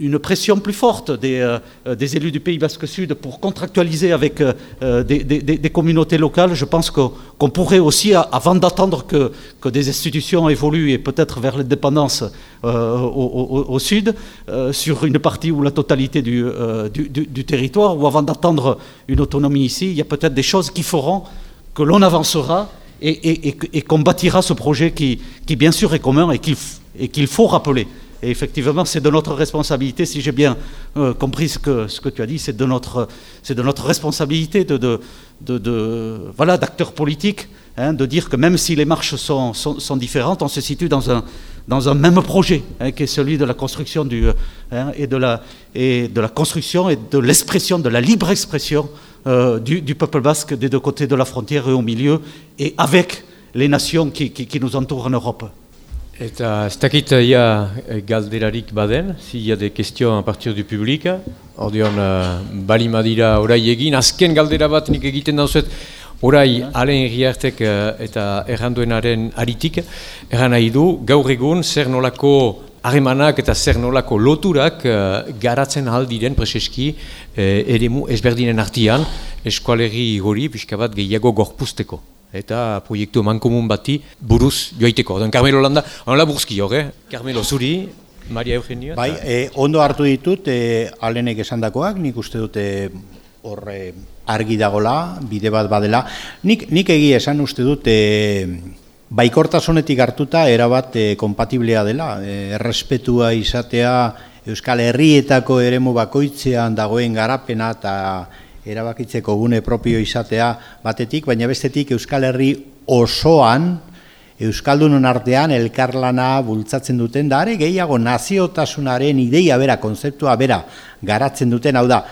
F: une pression plus forte des, euh, des, élus du Pays Basque Sud pour contractualiser avec euh, des, communautés locales, je pense qu'on pourrait aussi, avant d'attendre que, des institutions évoluent et peut-être vers l'indépendance euh, au, Sud, sur une partie ou la totalité du, territoire, ou avant d'attendre une autonomie ici, il y a peut-être des choses qui feront que l'on avancera et, qu'on bâtira ce projet qui, bien sûr, est commun et qu'il faut rappeler. Et effectivement, c'est de notre responsabilité, si j'ai bien euh, compris ce que, tu as dit, c'est de notre, responsabilité de, voilà, d'acteurs politiques, hein, de dire que même si les marches sont, différentes, on se situe dans un, même projet, hein, qui est celui de la construction du, hein, et, de la, et de la construction et de l'expression, de la libre expression euh, du, peuple basque des deux côtés de la frontière et au milieu, et avec les nations qui nous entourent en Europe.
A: Eta ez dakit ia eh, galderarik baden, zila de kestio a partir du publika, ordeon uh, bali madira orai egin, azken galdera bat nik egiten dauzuet, orai alen riartek uh, eta erranduenaren aritik, erran nahi du, gaur egun zer nolako harremanak eta zer nolako loturak uh, garatzen aldiren preseski uh, eremu ezberdinen artian, eskualerri hori pixka bat gehiago gorpusteko eta proiektu eman komun bati buruz joaiteko. Oden, Carmelo Landa, hola burzki hor, eh? Carmelo Zuri, Maria Eugenio.
D: Bai, e, ondo hartu ditut, e, alenek esandakoak, nik uste dute horre argi dagola, bide bat badela. Nik, nik egia esan uste dut, e, baikortasunetik hartuta, erabat e, kompatiblea dela, e, errespetua izatea, Euskal Herrietako eremu bakoitzean dagoen garapena eta erabakitzeko gune propio izatea batetik, baina bestetik Euskal Herri osoan, Euskaldunon artean elkarlana bultzatzen duten, da are gehiago naziotasunaren ideia bera, konzeptua bera garatzen duten, hau da,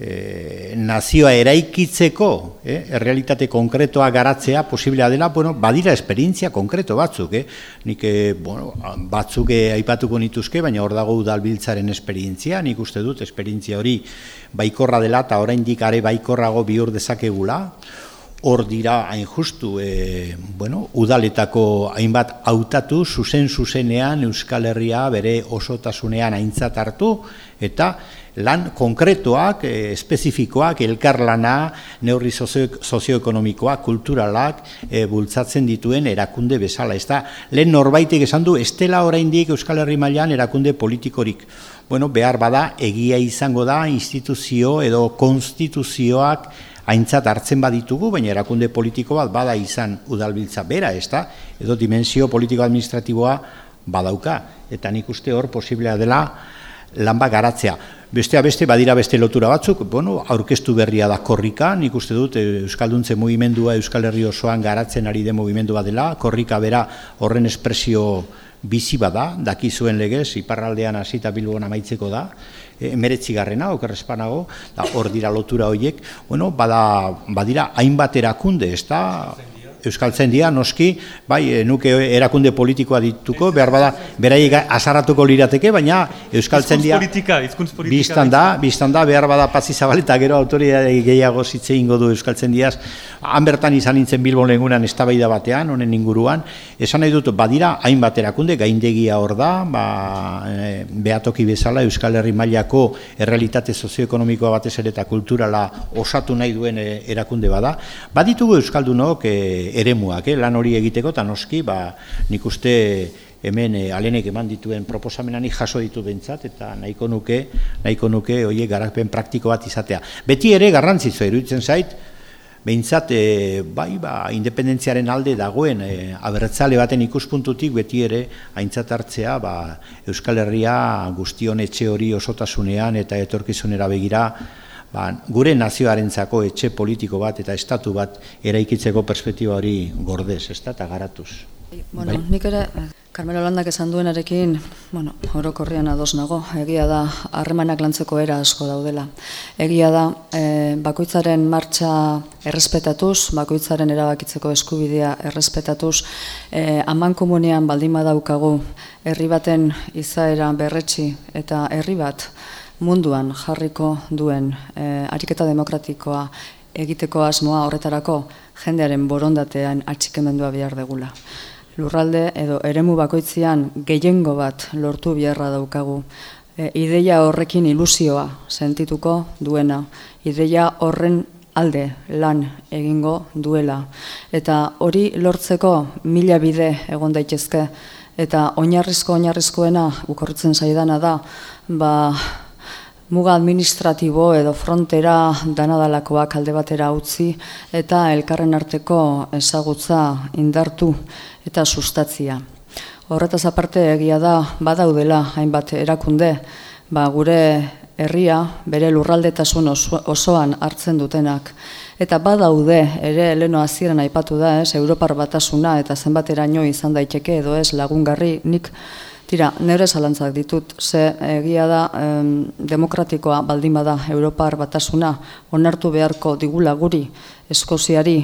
D: e, nazioa eraikitzeko, e, errealitate konkretoa garatzea posiblea dela, bueno, badira esperientzia konkreto batzuk, eh? nik e, bueno, batzuk aipatuko nituzke, baina hor dago udalbiltzaren esperientzia, nik uste dut esperientzia hori baikorra dela eta oraindik are baikorrago bihur dezakegula, hor dira hain justu e, bueno, udaletako hainbat hautatu zuzen zuzenean Euskal Herria bere osotasunean aintzat hartu eta lan konkretoak, e, espezifikoak, elkarlana, neurri sozioekonomikoak, kulturalak e, bultzatzen dituen erakunde bezala. Ez da, lehen norbaitek esan du, estela oraindik Euskal Herri mailan erakunde politikorik. Bueno, behar bada, egia izango da, instituzio edo konstituzioak aintzat hartzen baditugu, baina erakunde politiko bat bada izan udalbiltza bera, ez da, edo dimensio politiko administratiboa badauka, eta nik uste hor posiblea dela lan bat garatzea. Bestea beste, badira beste lotura batzuk, bueno, aurkeztu berria da korrika, nik uste dut Euskalduntze mugimendua Euskal Herri osoan garatzen ari den mugimendua dela, korrika bera horren espresio bizi bada, daki zuen legez, iparraldean hasita bilbon amaitzeko da, emeretzi garrena, okerrezpanago, da hor dira lotura horiek, bueno, bada, badira hainbat erakunde, ez da, Euskaltzen dira, noski, bai, eh, nuke erakunde politikoa dituko, behar bada, berai azarratuko lirateke, baina Euskaltzen dira...
B: politika, izkuntz politika.
D: Biztan da, biztan da, behar bada patzi zabaleta gero autoria gehiago zitze ingo du Euskaltzen diaz. Han bertan izan nintzen Bilbon lehengunan eztabaida batean, honen inguruan. Esan nahi dut, badira, hainbat erakunde, gaindegia hor da, ba, e, behatoki bezala Euskal Herri mailako errealitate sozioekonomikoa batez ere eta kulturala osatu nahi duen eh, erakunde bada. Baditugu Euskaldunok, e, eremuak, eh, lan hori egiteko, eta noski, ba, nik uste hemen e, alenek eman dituen proposamenanik jaso ditu bentsat, eta nahiko nuke, nahiko nuke, oie, garapen praktiko bat izatea. Beti ere, garrantzitzu, eruditzen zait, behintzat, e, bai, ba, independentziaren alde dagoen, e, abertzale baten ikuspuntutik, beti ere, aintzat hartzea, ba, Euskal Herria guztion etxe hori osotasunean eta etorkizunera begira, ba, gure nazioarentzako etxe politiko bat eta estatu bat eraikitzeko perspektiba hori gordez, ez da, eta garatuz.
C: Bueno, bai? nik ere, Carmelo Landak esan duenarekin, bueno, orokorrian ados nago, egia da, harremanak lantzeko era asko daudela. Egia da, e, bakoitzaren martxa errespetatuz, bakoitzaren erabakitzeko eskubidea errespetatuz, e, aman komunean baldin badaukagu, herri baten izaera berretsi eta herri bat, munduan jarriko duen e, ariketa demokratikoa egiteko asmoa horretarako jendearen borondatean atxikemendua behar degula. Lurralde edo eremu bakoitzian gehiengo bat lortu beharra daukagu. E, ideia horrekin ilusioa sentituko duena. Ideia horren alde lan egingo duela. Eta hori lortzeko mila bide egon daitezke. Eta oinarrizko oinarrizkoena ukorritzen zaidana da, ba, muga administratibo edo frontera danadalakoak alde batera utzi eta elkarren arteko ezagutza indartu eta sustatzia. Horretaz aparte egia da badaudela hainbat erakunde, ba gure herria bere lurraldetasun osoan hartzen dutenak. Eta badaude ere leno hasieran aipatu da, ez, Europar batasuna eta zenbateraino izan daiteke edo ez lagungarri nik Tira, nire zalantzak ditut, ze egia da demokratikoa baldin bada Europar batasuna onartu beharko digula guri Eskoziari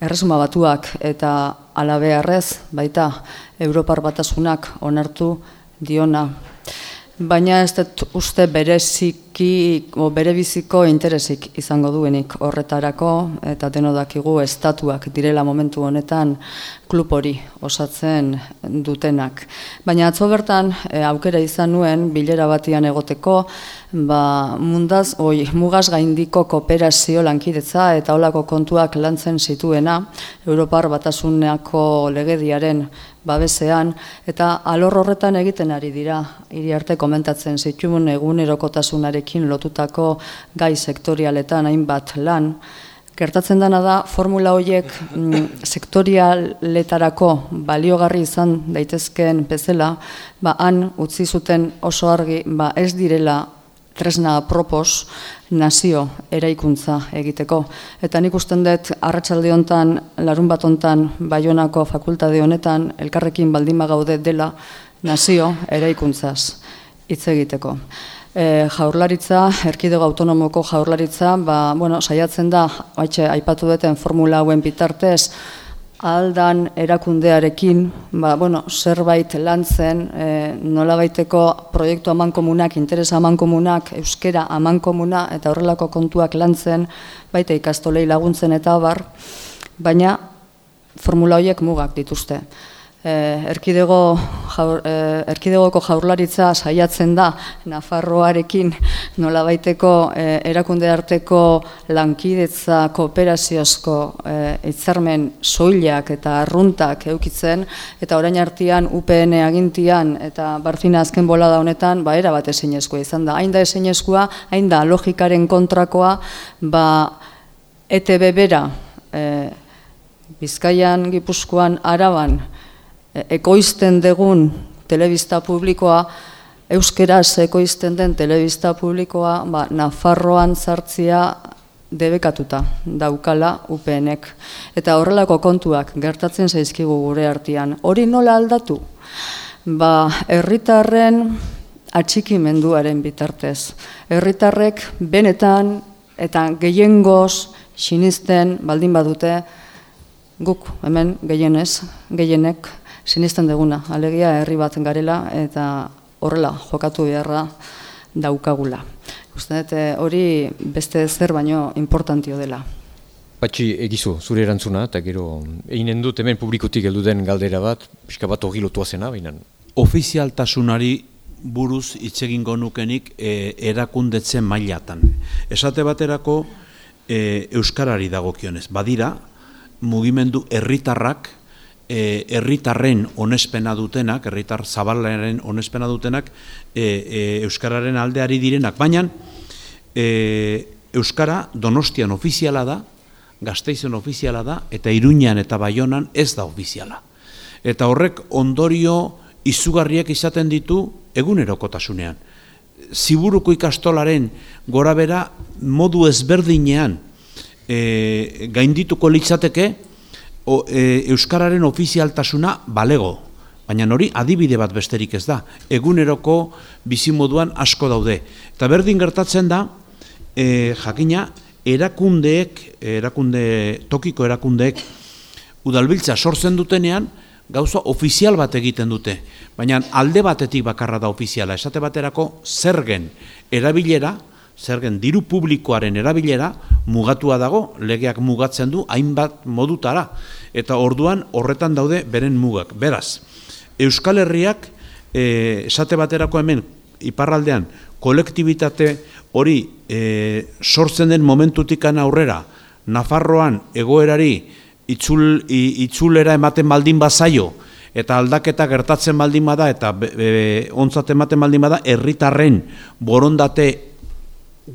C: erresuma batuak eta alabearrez baita Europar batasunak onartu diona. Baina ez dut uste bereziki, o bere biziko interesik izango duenik horretarako, eta denodakigu estatuak direla momentu honetan klub hori osatzen dutenak. Baina atzo bertan e, aukera izan nuen bilera batian egoteko, ba, mundaz, oi, mugaz gaindiko kooperazio lankidetza eta olako kontuak lantzen zituena, Europar batasuneako legediaren babesean, eta alor horretan egiten ari dira, hiri arte komentatzen zituen egunerokotasunarekin lotutako gai sektorialetan hainbat lan, Gertatzen dena da, formula horiek mm, sektorialetarako baliogarri izan daitezkeen bezala, ba, han utzi zuten oso argi ba, ez direla tresna propos nazio eraikuntza egiteko. Eta nik usten dut, arratsalde hontan, larun bat hontan, baionako fakultade honetan, elkarrekin baldin gaude dela nazio eraikuntzaz hitz egiteko. E, jaurlaritza, erkidego autonomoko jaurlaritza, ba, bueno, saiatzen da, haitxe, aipatu duten formula hauen bitartez, aldan erakundearekin, ba, bueno, zerbait lantzen, e, nola baiteko proiektu aman komunak, interes aman komunak, euskera aman komuna, eta horrelako kontuak lantzen, baita ikastolei laguntzen eta bar, baina formula horiek mugak dituzte. Eh, erkidego jaur, eh, erkidegoko jaurlaritza saiatzen da Nafarroarekin nolabaiteko eh, erakunde arteko lankidetza kooperaziozko hitzarmen soilak eta arruntak eukitzen eta orain artean UPN agintian eta Barfina azken bolada honetan ba era bat ezinezkoa izan da. Hain da ezinezkoa hain da logikaren kontrakoa ba ETB bera Bizkaian, Gipuzkoan, Araban, ekoizten degun telebista publikoa, euskeraz ekoizten den telebista publikoa, ba, Nafarroan zartzia debekatuta daukala UPNek. Eta horrelako kontuak gertatzen zaizkigu gure artean. Hori nola aldatu? Ba, herritarren atxikimenduaren bitartez. Herritarrek benetan eta gehiengoz sinisten baldin badute guk hemen gehienez, gehienek sinisten deguna. Alegia herri bat garela eta horrela jokatu beharra daukagula. Uste eh, hori beste zer baino importantio dela.
A: Patxi egizu, zure erantzuna, eta gero einen dut hemen publikotik heldu den galdera bat, pixka bat hori lotua zena, baina.
E: Ofizialtasunari buruz itsegingo nukenik e, erakundetzen mailatan. Esate baterako e, Euskarari dagokionez. Badira, mugimendu herritarrak e, herritarren onespena dutenak, herritar zabalaren onespena dutenak, e, e, Euskararen aldeari direnak, baina e, Euskara donostian ofiziala da, gazteizen ofiziala da, eta iruñan eta baionan ez da ofiziala. Eta horrek ondorio izugarriak izaten ditu egunerokotasunean. Ziburuko ikastolaren gora bera modu ezberdinean e, gaindituko litzateke, o, e, Euskararen ofizialtasuna balego, baina hori adibide bat besterik ez da, eguneroko bizimoduan asko daude. Eta berdin gertatzen da, e, jakina, erakundeek, erakunde, tokiko erakundeek, udalbiltza sortzen dutenean, gauza ofizial bat egiten dute, baina alde batetik bakarra da ofiziala, esate baterako zergen erabilera, zergen diru publikoaren erabilera mugatua dago, legeak mugatzen du hainbat modutara eta orduan horretan daude beren mugak. Beraz, Euskal Herriak e, esate baterako hemen iparraldean kolektibitate hori e, sortzen den momentutikan aurrera Nafarroan egoerari itzul, itzulera ematen baldin bazaio eta aldaketa gertatzen baldin bada eta ontzat ematen baldin bada herritarren borondate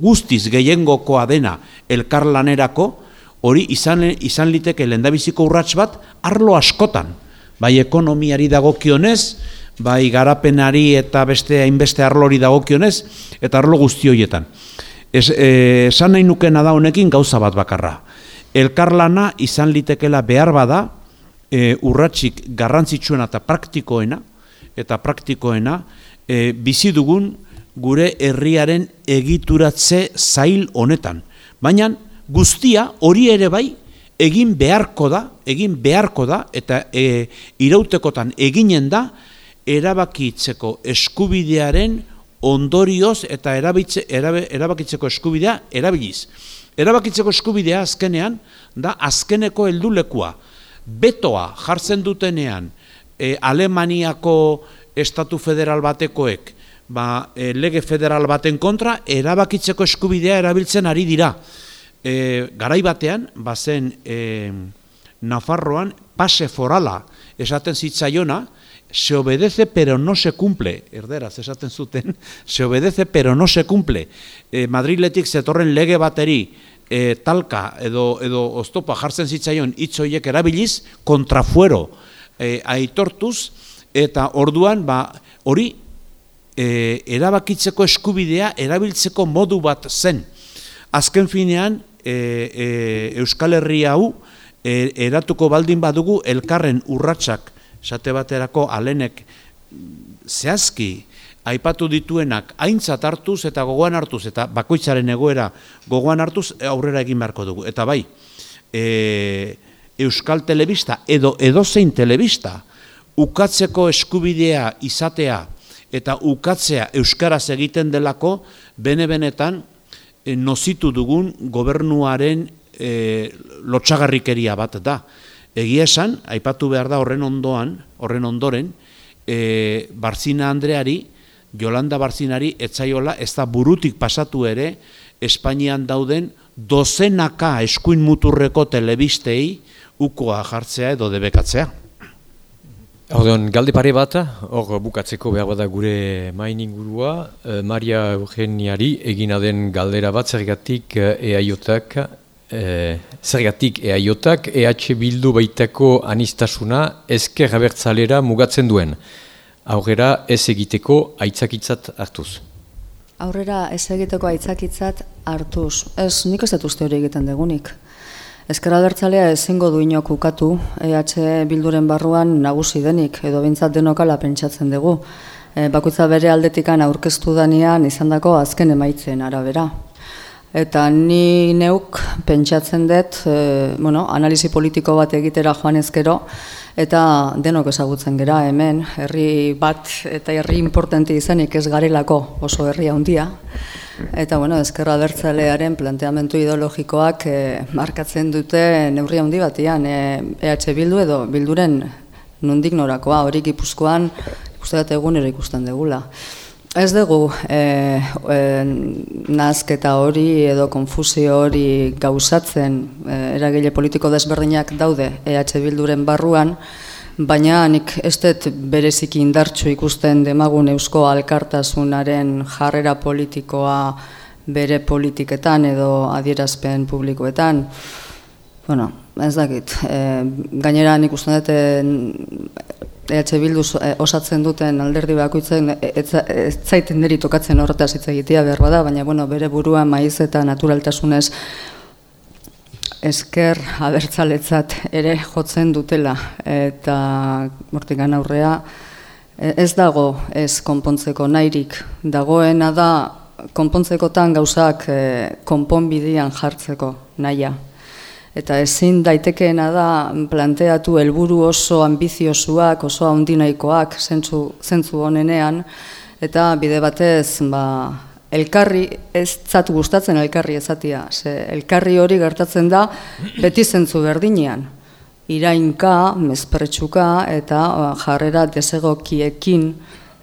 E: guztiz gehiengokoa dena elkarlanerako, hori izan, izan liteke lendabiziko urrats bat arlo askotan, bai ekonomiari dagokionez, bai garapenari eta beste hainbeste arlori dagokionez, eta arlo guzti horietan. Ez, e, esan nahi nukena da honekin gauza bat bakarra. Elkarlana izan litekela behar bada, e, urratsik garrantzitsuena eta praktikoena, eta praktikoena, e, bizi dugun gure herriaren egituratze zail honetan. Baina guztia hori ere bai egin beharko da, egin beharko da eta e, irautekotan eginen da erabakitzeko eskubidearen ondorioz eta erabitze, erabe, erabakitzeko eskubidea erabiliz. Erabakitzeko eskubidea azkenean da azkeneko heldulekua. Betoa jartzen dutenean e, Alemaniako estatu federal batekoek ba, e, lege federal baten kontra erabakitzeko eskubidea erabiltzen ari dira. E, garai batean, bazen e, Nafarroan pase forala esaten zitzaiona, se obedece pero no se cumple, erderaz esaten zuten, se obedece pero no se cumple. E, Madriletik zetorren lege bateri e, talka edo, edo oztopa jartzen zitzaion hitzoiek erabiliz, kontrafuero e, aitortuz, eta orduan ba, hori e, erabakitzeko eskubidea erabiltzeko modu bat zen. Azken finean, e, Euskal Herria hau e, eratuko baldin badugu elkarren urratsak esate baterako alenek zehazki aipatu dituenak aintzat hartuz eta gogoan hartuz eta bakoitzaren egoera gogoan hartuz aurrera egin beharko dugu. Eta bai, e, Euskal Telebista edo edozein telebista ukatzeko eskubidea izatea eta ukatzea euskaraz egiten delako bene-benetan e, nozitu dugun gobernuaren e, lotxagarrikeria bat da. Egia esan, aipatu behar da horren ondoan, horren ondoren, e, Barzina Andreari, Jolanda Barzinari, etzaiola, ez da burutik pasatu ere, Espainian dauden dozenaka eskuin muturreko telebistei ukoa jartzea edo debekatzea.
A: Ordeon, galde pare bat, hor bukatzeko behar bada gure main ingurua, eh, Maria Eugeniari egina den galdera bat zergatik eaiotak, eh, eh, zergatik EH bildu baitako anistasuna ezker abertzalera mugatzen duen. aurrera ez egiteko aitzakitzat hartuz.
C: Aurrera ez egiteko aitzakitzat hartuz. Ez, nik ez dut uste hori egiten degunik. Ezkerra bertzalea ezingo du inok ukatu, EH bilduren barruan nagusi denik, edo bintzat denokala pentsatzen dugu. E, bakutza bere aldetikan aurkeztu danean izan dako azken emaitzen arabera. Eta ni neuk pentsatzen dut, e, bueno, analizi politiko bat egitera joan ezkero, eta denok ezagutzen gera hemen, herri bat eta herri importanti izanik ez garelako oso herri handia. Eta bueno, ezkerra bertzalearen planteamendu ideologikoak e, markatzen dute neurri handi batean EH e Bildu edo Bilduren nondik norakoa, hori Gipuzkoan uste dut egunero ikusten degula. Ez dugu e, e, nazketa hori edo konfusio hori gauzatzen e, eragile politiko desberdinak daude EH Bilduren barruan, baina nik ez dut bereziki indartsu ikusten demagun eusko alkartasunaren jarrera politikoa bere politiketan edo adierazpen publikoetan. Bueno, ez dakit, e, gainera nik uste dut EH Bildu eh, osatzen duten alderdi bakoitzen e, ez zaiten niri tokatzen horretaz hitz egitea behar bada, baina bueno, bere burua maiz eta naturaltasunez esker abertzaletzat ere jotzen dutela. Eta mortikan aurrea e, ez dago ez konpontzeko nahirik. Dagoena da konpontzekotan gauzak e, konponbidean jartzeko naia eta ezin daitekeena da planteatu helburu oso ambiziosuak, oso handinaikoak zentzu, zentzu honenean, eta bide batez ba, elkarri ez zatu gustatzen elkarri ezatia. Ze elkarri hori gertatzen da beti zentzu berdinean. Irainka, mezpertsuka eta ba, jarrera desegokiekin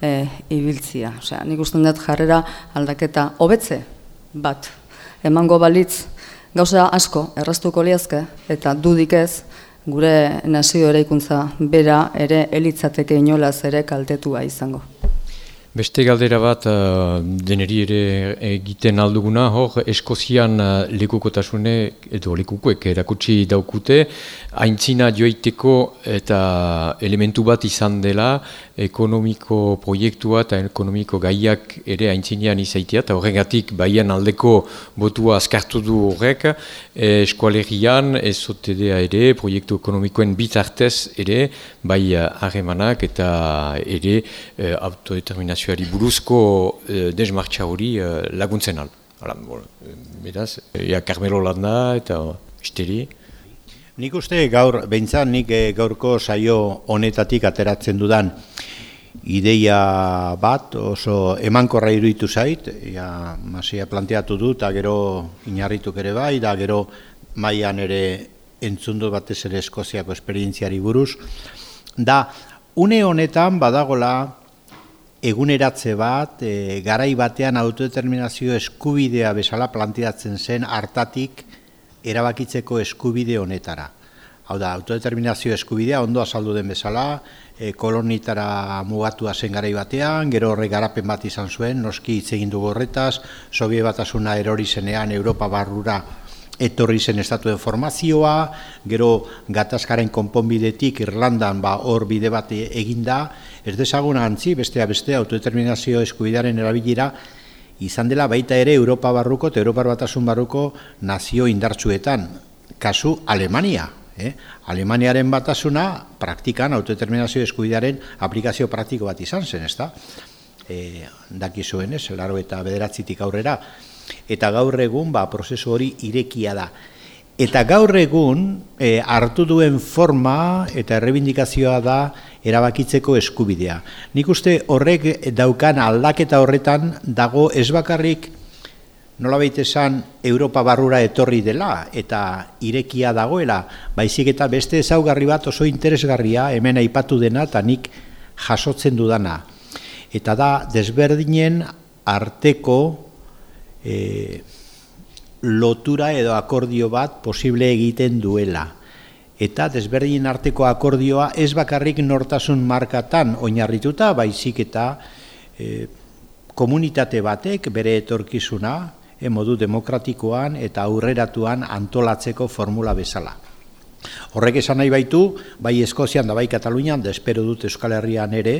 C: e, ibiltzia. Osea, nik usten dut jarrera aldaketa hobetze bat. Emango balitz, gauza asko erraztuko liazke eta dudik ez gure nazio eraikuntza bera ere elitzateke inolaz ere kaltetua izango.
A: Beste galdera bat, uh, deneri ere egiten alduguna, hor, Eskozian uh, lekukotasune, edo lekukoek erakutsi daukute, haintzina joiteko eta elementu bat izan dela, ekonomiko proiektua eta ekonomiko gaiak ere haintzinean izaitia, eta horregatik baian aldeko botua azkartu du horrek, e, eskualerian, ez ere, proiektu ekonomikoen bitartez ere, bai harremanak eta ere e, autodeterminazio nazioari buruzko e, desmartxa hori e, laguntzen al. Hala, bon, beraz, ja, Carmelo landa eta isteri.
D: Nik uste gaur, behintzat nik gaurko saio honetatik ateratzen dudan ideia bat oso emankorra iruditu zait, ja, masia planteatu du eta gero inarrituk ere bai, da gero maian ere entzundu batez ere Eskoziako esperientziari buruz, da une honetan badagola eguneratze bat, e, garai batean autodeterminazio eskubidea bezala planteatzen zen hartatik erabakitzeko eskubide honetara. Hau da, autodeterminazio eskubidea ondo azaldu den bezala, e, kolonitara mugatua zen garai batean, gero horre garapen bat izan zuen, noski hitz egin dugu horretaz, Sobie batasuna erori zenean Europa barrura etorri zen estatuen formazioa, gero gatazkaren konponbidetik Irlandan ba hor bide bat eginda, ez dezagun antzi bestea beste autodeterminazio eskubidearen erabilera izan dela baita ere Europa barruko eta Europa batasun barruko nazio indartsuetan, kasu Alemania. Eh? Alemaniaren batasuna praktikan autodeterminazio eskubidearen aplikazio praktiko bat izan zen, ezta? E, daki zuen, ez, laro eta bederatzitik aurrera, eta gaur egun ba, prozesu hori irekia da. Eta gaur egun e, hartu duen forma eta errebindikazioa da erabakitzeko eskubidea. Nik uste horrek daukan aldaketa horretan dago ez bakarrik nola esan Europa barrura etorri dela eta irekia dagoela, baizik eta beste ezaugarri bat oso interesgarria hemen aipatu dena eta nik jasotzen dudana. Eta da desberdinen arteko e, lotura edo akordio bat posible egiten duela. Eta desberdin arteko akordioa ez bakarrik nortasun markatan oinarrituta, baizik eta e, komunitate batek bere etorkizuna e, modu demokratikoan eta aurreratuan antolatzeko formula bezala. Horrek esan nahi baitu, bai Eskozian da bai Katalunian, da espero dut Euskal Herrian ere,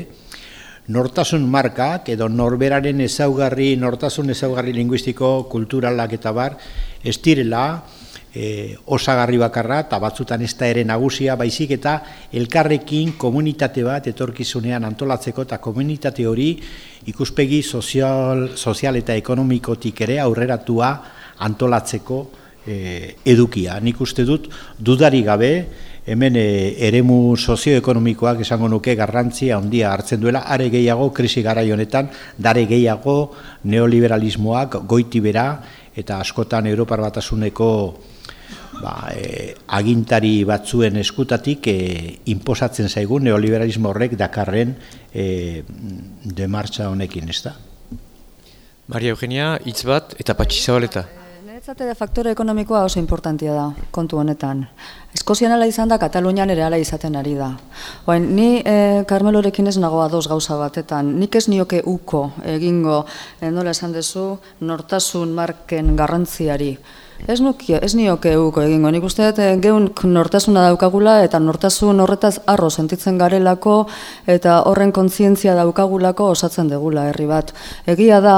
D: nortasun markak edo norberaren ezaugarri, nortasun ezaugarri linguistiko, kulturalak eta bar, ez direla, e, osagarri bakarra eta batzutan ez da ere nagusia, baizik eta elkarrekin komunitate bat etorkizunean antolatzeko eta komunitate hori ikuspegi sozial, sozial eta ekonomikotik ere aurreratua antolatzeko e, edukia. Nik uste dut dudari gabe hemen e, eremu sozioekonomikoak esango nuke garrantzia handia hartzen duela, are gehiago krisi garai honetan, dare gehiago neoliberalismoak goiti bera eta askotan Europar Batasuneko ba, e, agintari batzuen eskutatik e, inposatzen zaigun neoliberalismo horrek dakarren e, demartza honekin, ez da?
A: Maria Eugenia, hitz bat eta patxi zabaleta.
C: Niretzate faktore ekonomikoa oso importantia da, kontu honetan. Eskozian ala izan da, Katalunian ere ala izaten ari da. Oen, ni e, Carmelorekin ez nagoa dos gauza batetan, nik ez nioke uko egingo, e, nola esan dezu, nortasun marken garrantziari. Ez nuki, ez nioke uko egingo, nik uste dut eh, geun nortasuna daukagula eta nortasun horretaz arro sentitzen garelako eta horren kontzientzia daukagulako osatzen degula herri bat. Egia da,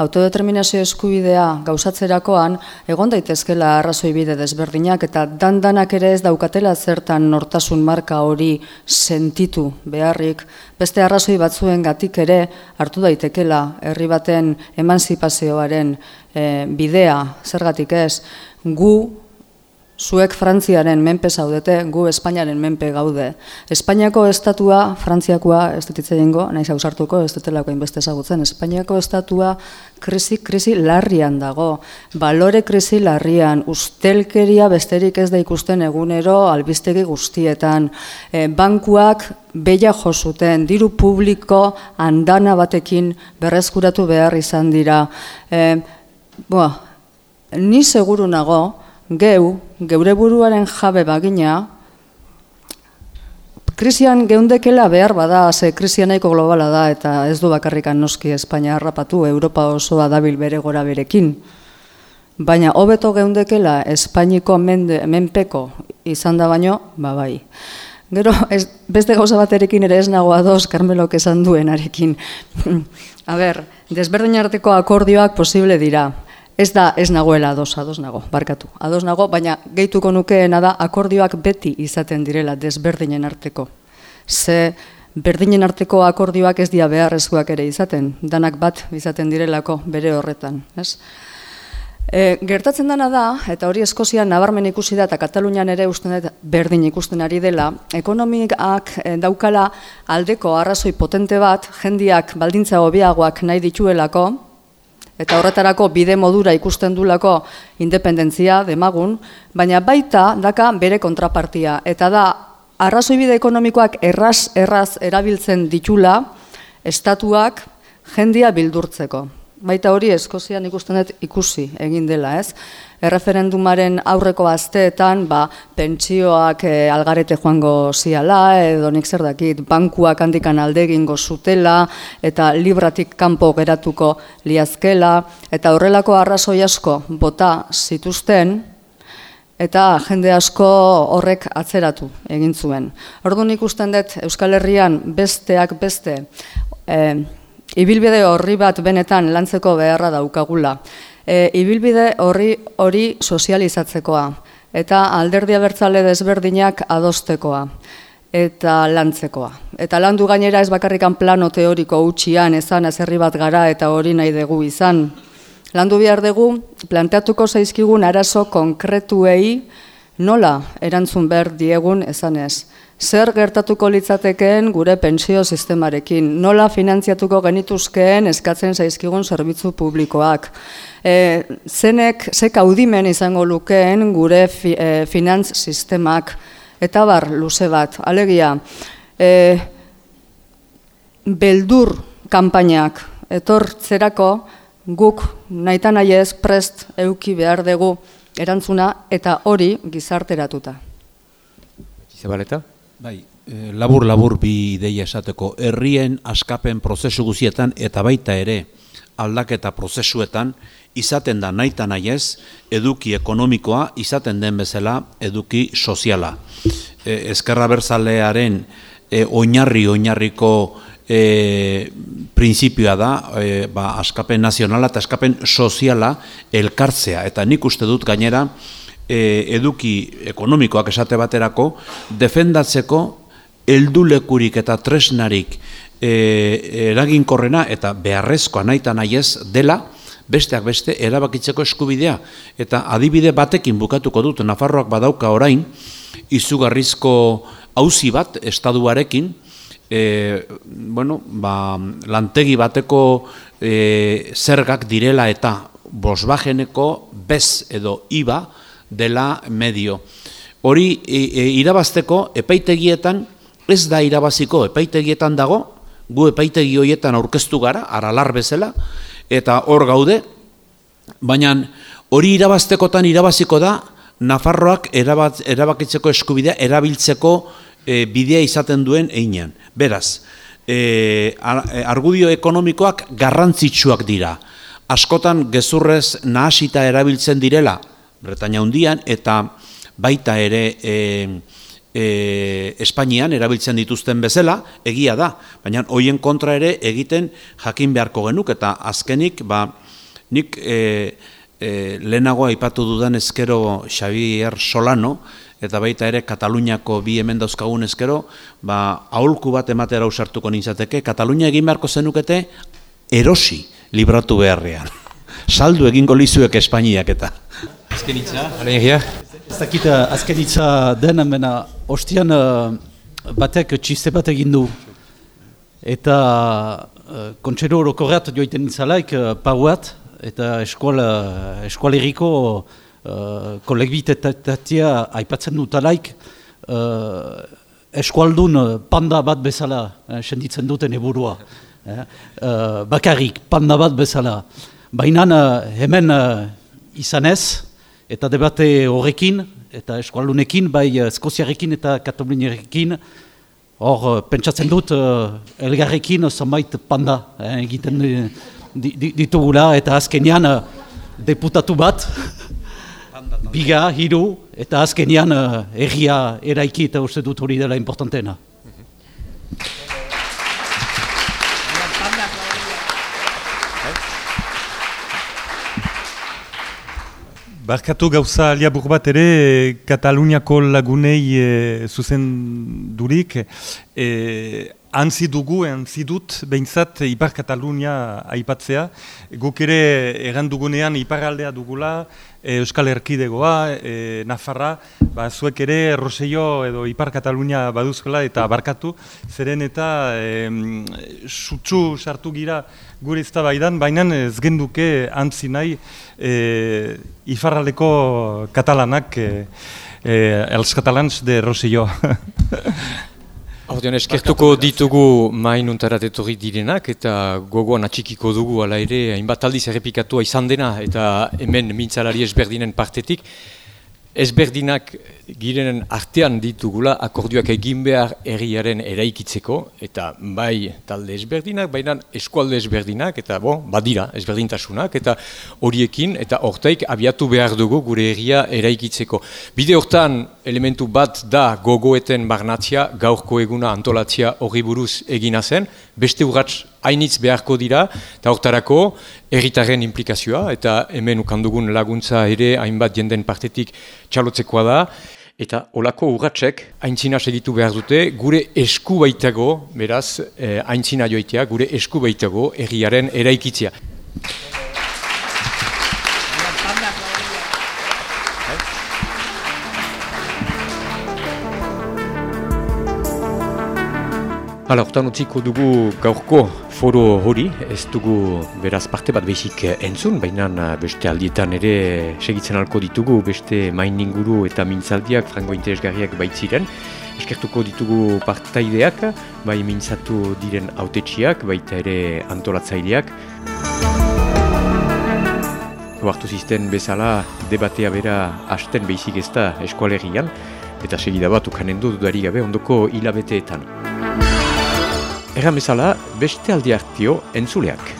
C: autodeterminazio eskubidea gauzatzerakoan egon daitezkela arrazoi bide desberdinak eta dandanak ere ez daukatela zertan nortasun marka hori sentitu beharrik, beste arrazoi batzuen gatik ere hartu daitekela herri baten emanzipazioaren e, bidea, zergatik ez, gu zuek Frantziaren menpe zaudete, gu Espainiaren menpe gaude. Espainiako estatua, Frantziakoa, ez dut jengo, nahiz hausartuko, ez dutelako inbeste ezagutzen, Espainiako estatua krisi, krisi larrian dago, balore krisi larrian, ustelkeria besterik ez da ikusten egunero albistegi guztietan, e, bankuak beia josuten, diru publiko andana batekin berrezkuratu behar izan dira. E, boa, ni seguru nago, geu, geure buruaren jabe bagina, krisian geundekela behar bada, ze krisia nahiko globala da, eta ez du bakarrikan noski Espainia harrapatu, Europa osoa dabil bere gora berekin. Baina hobeto geundekela Espainiko mende, menpeko izan da baino, ba bai. Gero, ez, beste gauza baterekin ere ez nagoa ados, Carmelok esan duenarekin. A ber, desberdin arteko akordioak posible dira. Ez da ez nagoela ados, ados nago, barkatu. Ados nago, baina gehituko nukeena da akordioak beti izaten direla desberdinen arteko. Ze berdinen arteko akordioak ez dira beharrezkoak ere izaten, danak bat izaten direlako bere horretan. Ez? E, gertatzen dana da, eta hori Eskozia nabarmen ikusi da, eta Katalunian ere usten dut berdin ikusten ari dela, ekonomikak e, daukala aldeko arrazoi potente bat, jendiak baldintza hobiagoak nahi dituelako, eta horretarako bide modura ikusten dulako independentzia demagun, baina baita daka bere kontrapartia, eta da arrazoi bide ekonomikoak erraz erraz erabiltzen ditula estatuak jendia bildurtzeko. Baita hori Eskozian ikusten dut ikusi egin dela, ez? Erreferendumaren aurreko asteetan, ba, pentsioak e, algarete joango ziala, edo nik zer dakit, bankuak handikan alde egingo zutela, eta libratik kanpo geratuko liazkela, eta horrelako arrazoi asko bota zituzten, eta jende asko horrek atzeratu egin zuen. Orduan ikusten dut Euskal Herrian besteak beste, e, ibilbide horri bat benetan lantzeko beharra daukagula. E, ibilbide horri hori sozializatzekoa eta alderdia bertzale desberdinak adostekoa eta lantzekoa. Eta landu gainera ez bakarrikan plano teoriko utxian ezan azerri bat gara eta hori nahi dugu izan. Landu behar dugu planteatuko zaizkigun arazo konkretuei nola erantzun behar diegun ezanez zer gertatuko litzatekeen gure pentsio sistemarekin, nola finantziatuko genituzkeen eskatzen zaizkigun zerbitzu publikoak. E, zenek, ze kaudimen izango lukeen gure fi, e, finantz sistemak, eta bar, luze bat, alegia, e, beldur kanpainak, etortzerako guk naita nahi ez prest euki behar dugu erantzuna eta hori gizarteratuta.
A: Zabaleta?
E: Bai, eh, labur labur bi ideia esateko herrien askapen prozesu guzietan eta baita ere aldaketa prozesuetan izaten da naita nahiez eduki ekonomikoa izaten den bezala eduki soziala. E, Ezkerra berzalearen e, oinarri oinarriko e, prinsipioa da e, ba, askapen nazionala eta askapen soziala elkartzea. Eta nik uste dut gainera e, eduki ekonomikoak esate baterako defendatzeko heldulekurik eta tresnarik e, eraginkorrena eta beharrezkoa nahi eta nahi ez dela, besteak beste erabakitzeko eskubidea. Eta adibide batekin bukatuko dut, Nafarroak badauka orain, izugarrizko hauzi bat, estaduarekin, e, bueno, ba, lantegi bateko e, zergak direla eta bosbajeneko bez edo iba dela medio. Hori e, e, irabazteko epaitegietan ez da irabaziko epaitegietan dago, gu epaitegi horietan aurkeztu gara, aralar bezala, eta hor gaude, baina hori irabaztekotan irabaziko da, Nafarroak erabat, erabakitzeko eskubidea erabiltzeko e, bidea izaten duen einean. Beraz, e, argudio ekonomikoak garrantzitsuak dira. Askotan gezurrez nahasita erabiltzen direla, Bretaña hundian, eta baita ere e, e, Espainian erabiltzen dituzten bezala, egia da, baina hoien kontra ere egiten jakin beharko genuk, eta azkenik, ba, nik e, e, lehenago aipatu dudan ezkero Xavier Solano, eta baita ere Kataluniako bi hemen dauzkagun ezkero, ba, aholku bat ematera usartuko nintzateke, Katalunia egin beharko zenukete erosi libratu beharrean. Saldu egingo lizuek Espainiak eta.
A: Azken itza, alegia.
F: Ez dakit azken itza den, mena, ostian uh, batek txiste bat egin du. Eta uh, kontxero horokorreat joiten nintzalaik uh, pauat, eta eskual, eskualeriko uh, kolegbitetatea aipatzen dutalaik uh, eskualdun panda bat bezala eh, senditzen duten eburua. Eh? Uh, bakarrik panda bat bezala. Baina hemen uh, izanez eta debate horrekin eta eskualdunekin, bai eskoziarekin eta kataluniarekin hor pentsatzen dut uh, elgarrekin zonbait panda eh, egiten ditugula eta azkenean uh, deputatu bat, biga, hiru, eta azkenean uh, erria eraiki eta uste dut hori dela importantena.
B: Barkatu gauza aliabur bat ere, Kataluniako lagunei e, zuzen durik, e, Antzi dugu, antzi dut, behintzat Ipar Katalunia aipatzea. Guk ere errandugunean Iparaldea dugula, e, Euskal Erkidegoa, e, Nafarra, ba, zuek ere Roseio edo Ipar Katalunia baduzkola eta barkatu, zeren eta e, sutsu sartu gira gure ez baidan, baina ez genduke antzi nahi e, Iparraldeko katalanak, e, e, els catalans de Roseio.
A: Ordean, eskertuko ditugu mainuntarat etorri direnak eta gogoan atxikiko dugu ala ere hainbat aldiz errepikatua izan dena eta hemen mintzalari ezberdinen partetik ezberdinak girenen artean ditugula akordioak egin behar erriaren eraikitzeko, eta bai talde ezberdinak, baina eskualde ezberdinak, eta bo, badira ezberdintasunak, eta horiekin, eta hortaik abiatu behar dugu gure erria eraikitzeko. Bide hortan elementu bat da gogoeten barnatzia, gaurko eguna antolatzia hori buruz egina zen, beste urratz hainitz beharko dira, eta hortarako erritaren implikazioa, eta hemen ukandugun laguntza ere hainbat jenden partetik txalotzekoa da, eta olako urratsek haintzina segitu behar dute, gure esku baitago, beraz, eh, haintzina joitea, gure esku baitago erriaren eraikitzia. Hala, hortan utziko dugu gaurko foro hori, ez dugu beraz parte bat bezik entzun, baina beste aldietan ere segitzen alko ditugu, beste main inguru eta mintzaldiak, frango interesgarriak baitziren. Eskertuko ditugu partaideak, bai mintzatu diren autetxiak, baita ere antolatzaileak. Huartu zisten bezala debatea bera hasten behizik ez da eskualerian, eta segida bat ukanen du dudari gabe ondoko hilabeteetan. Erran bezala, beste aldi hartio entzuleak.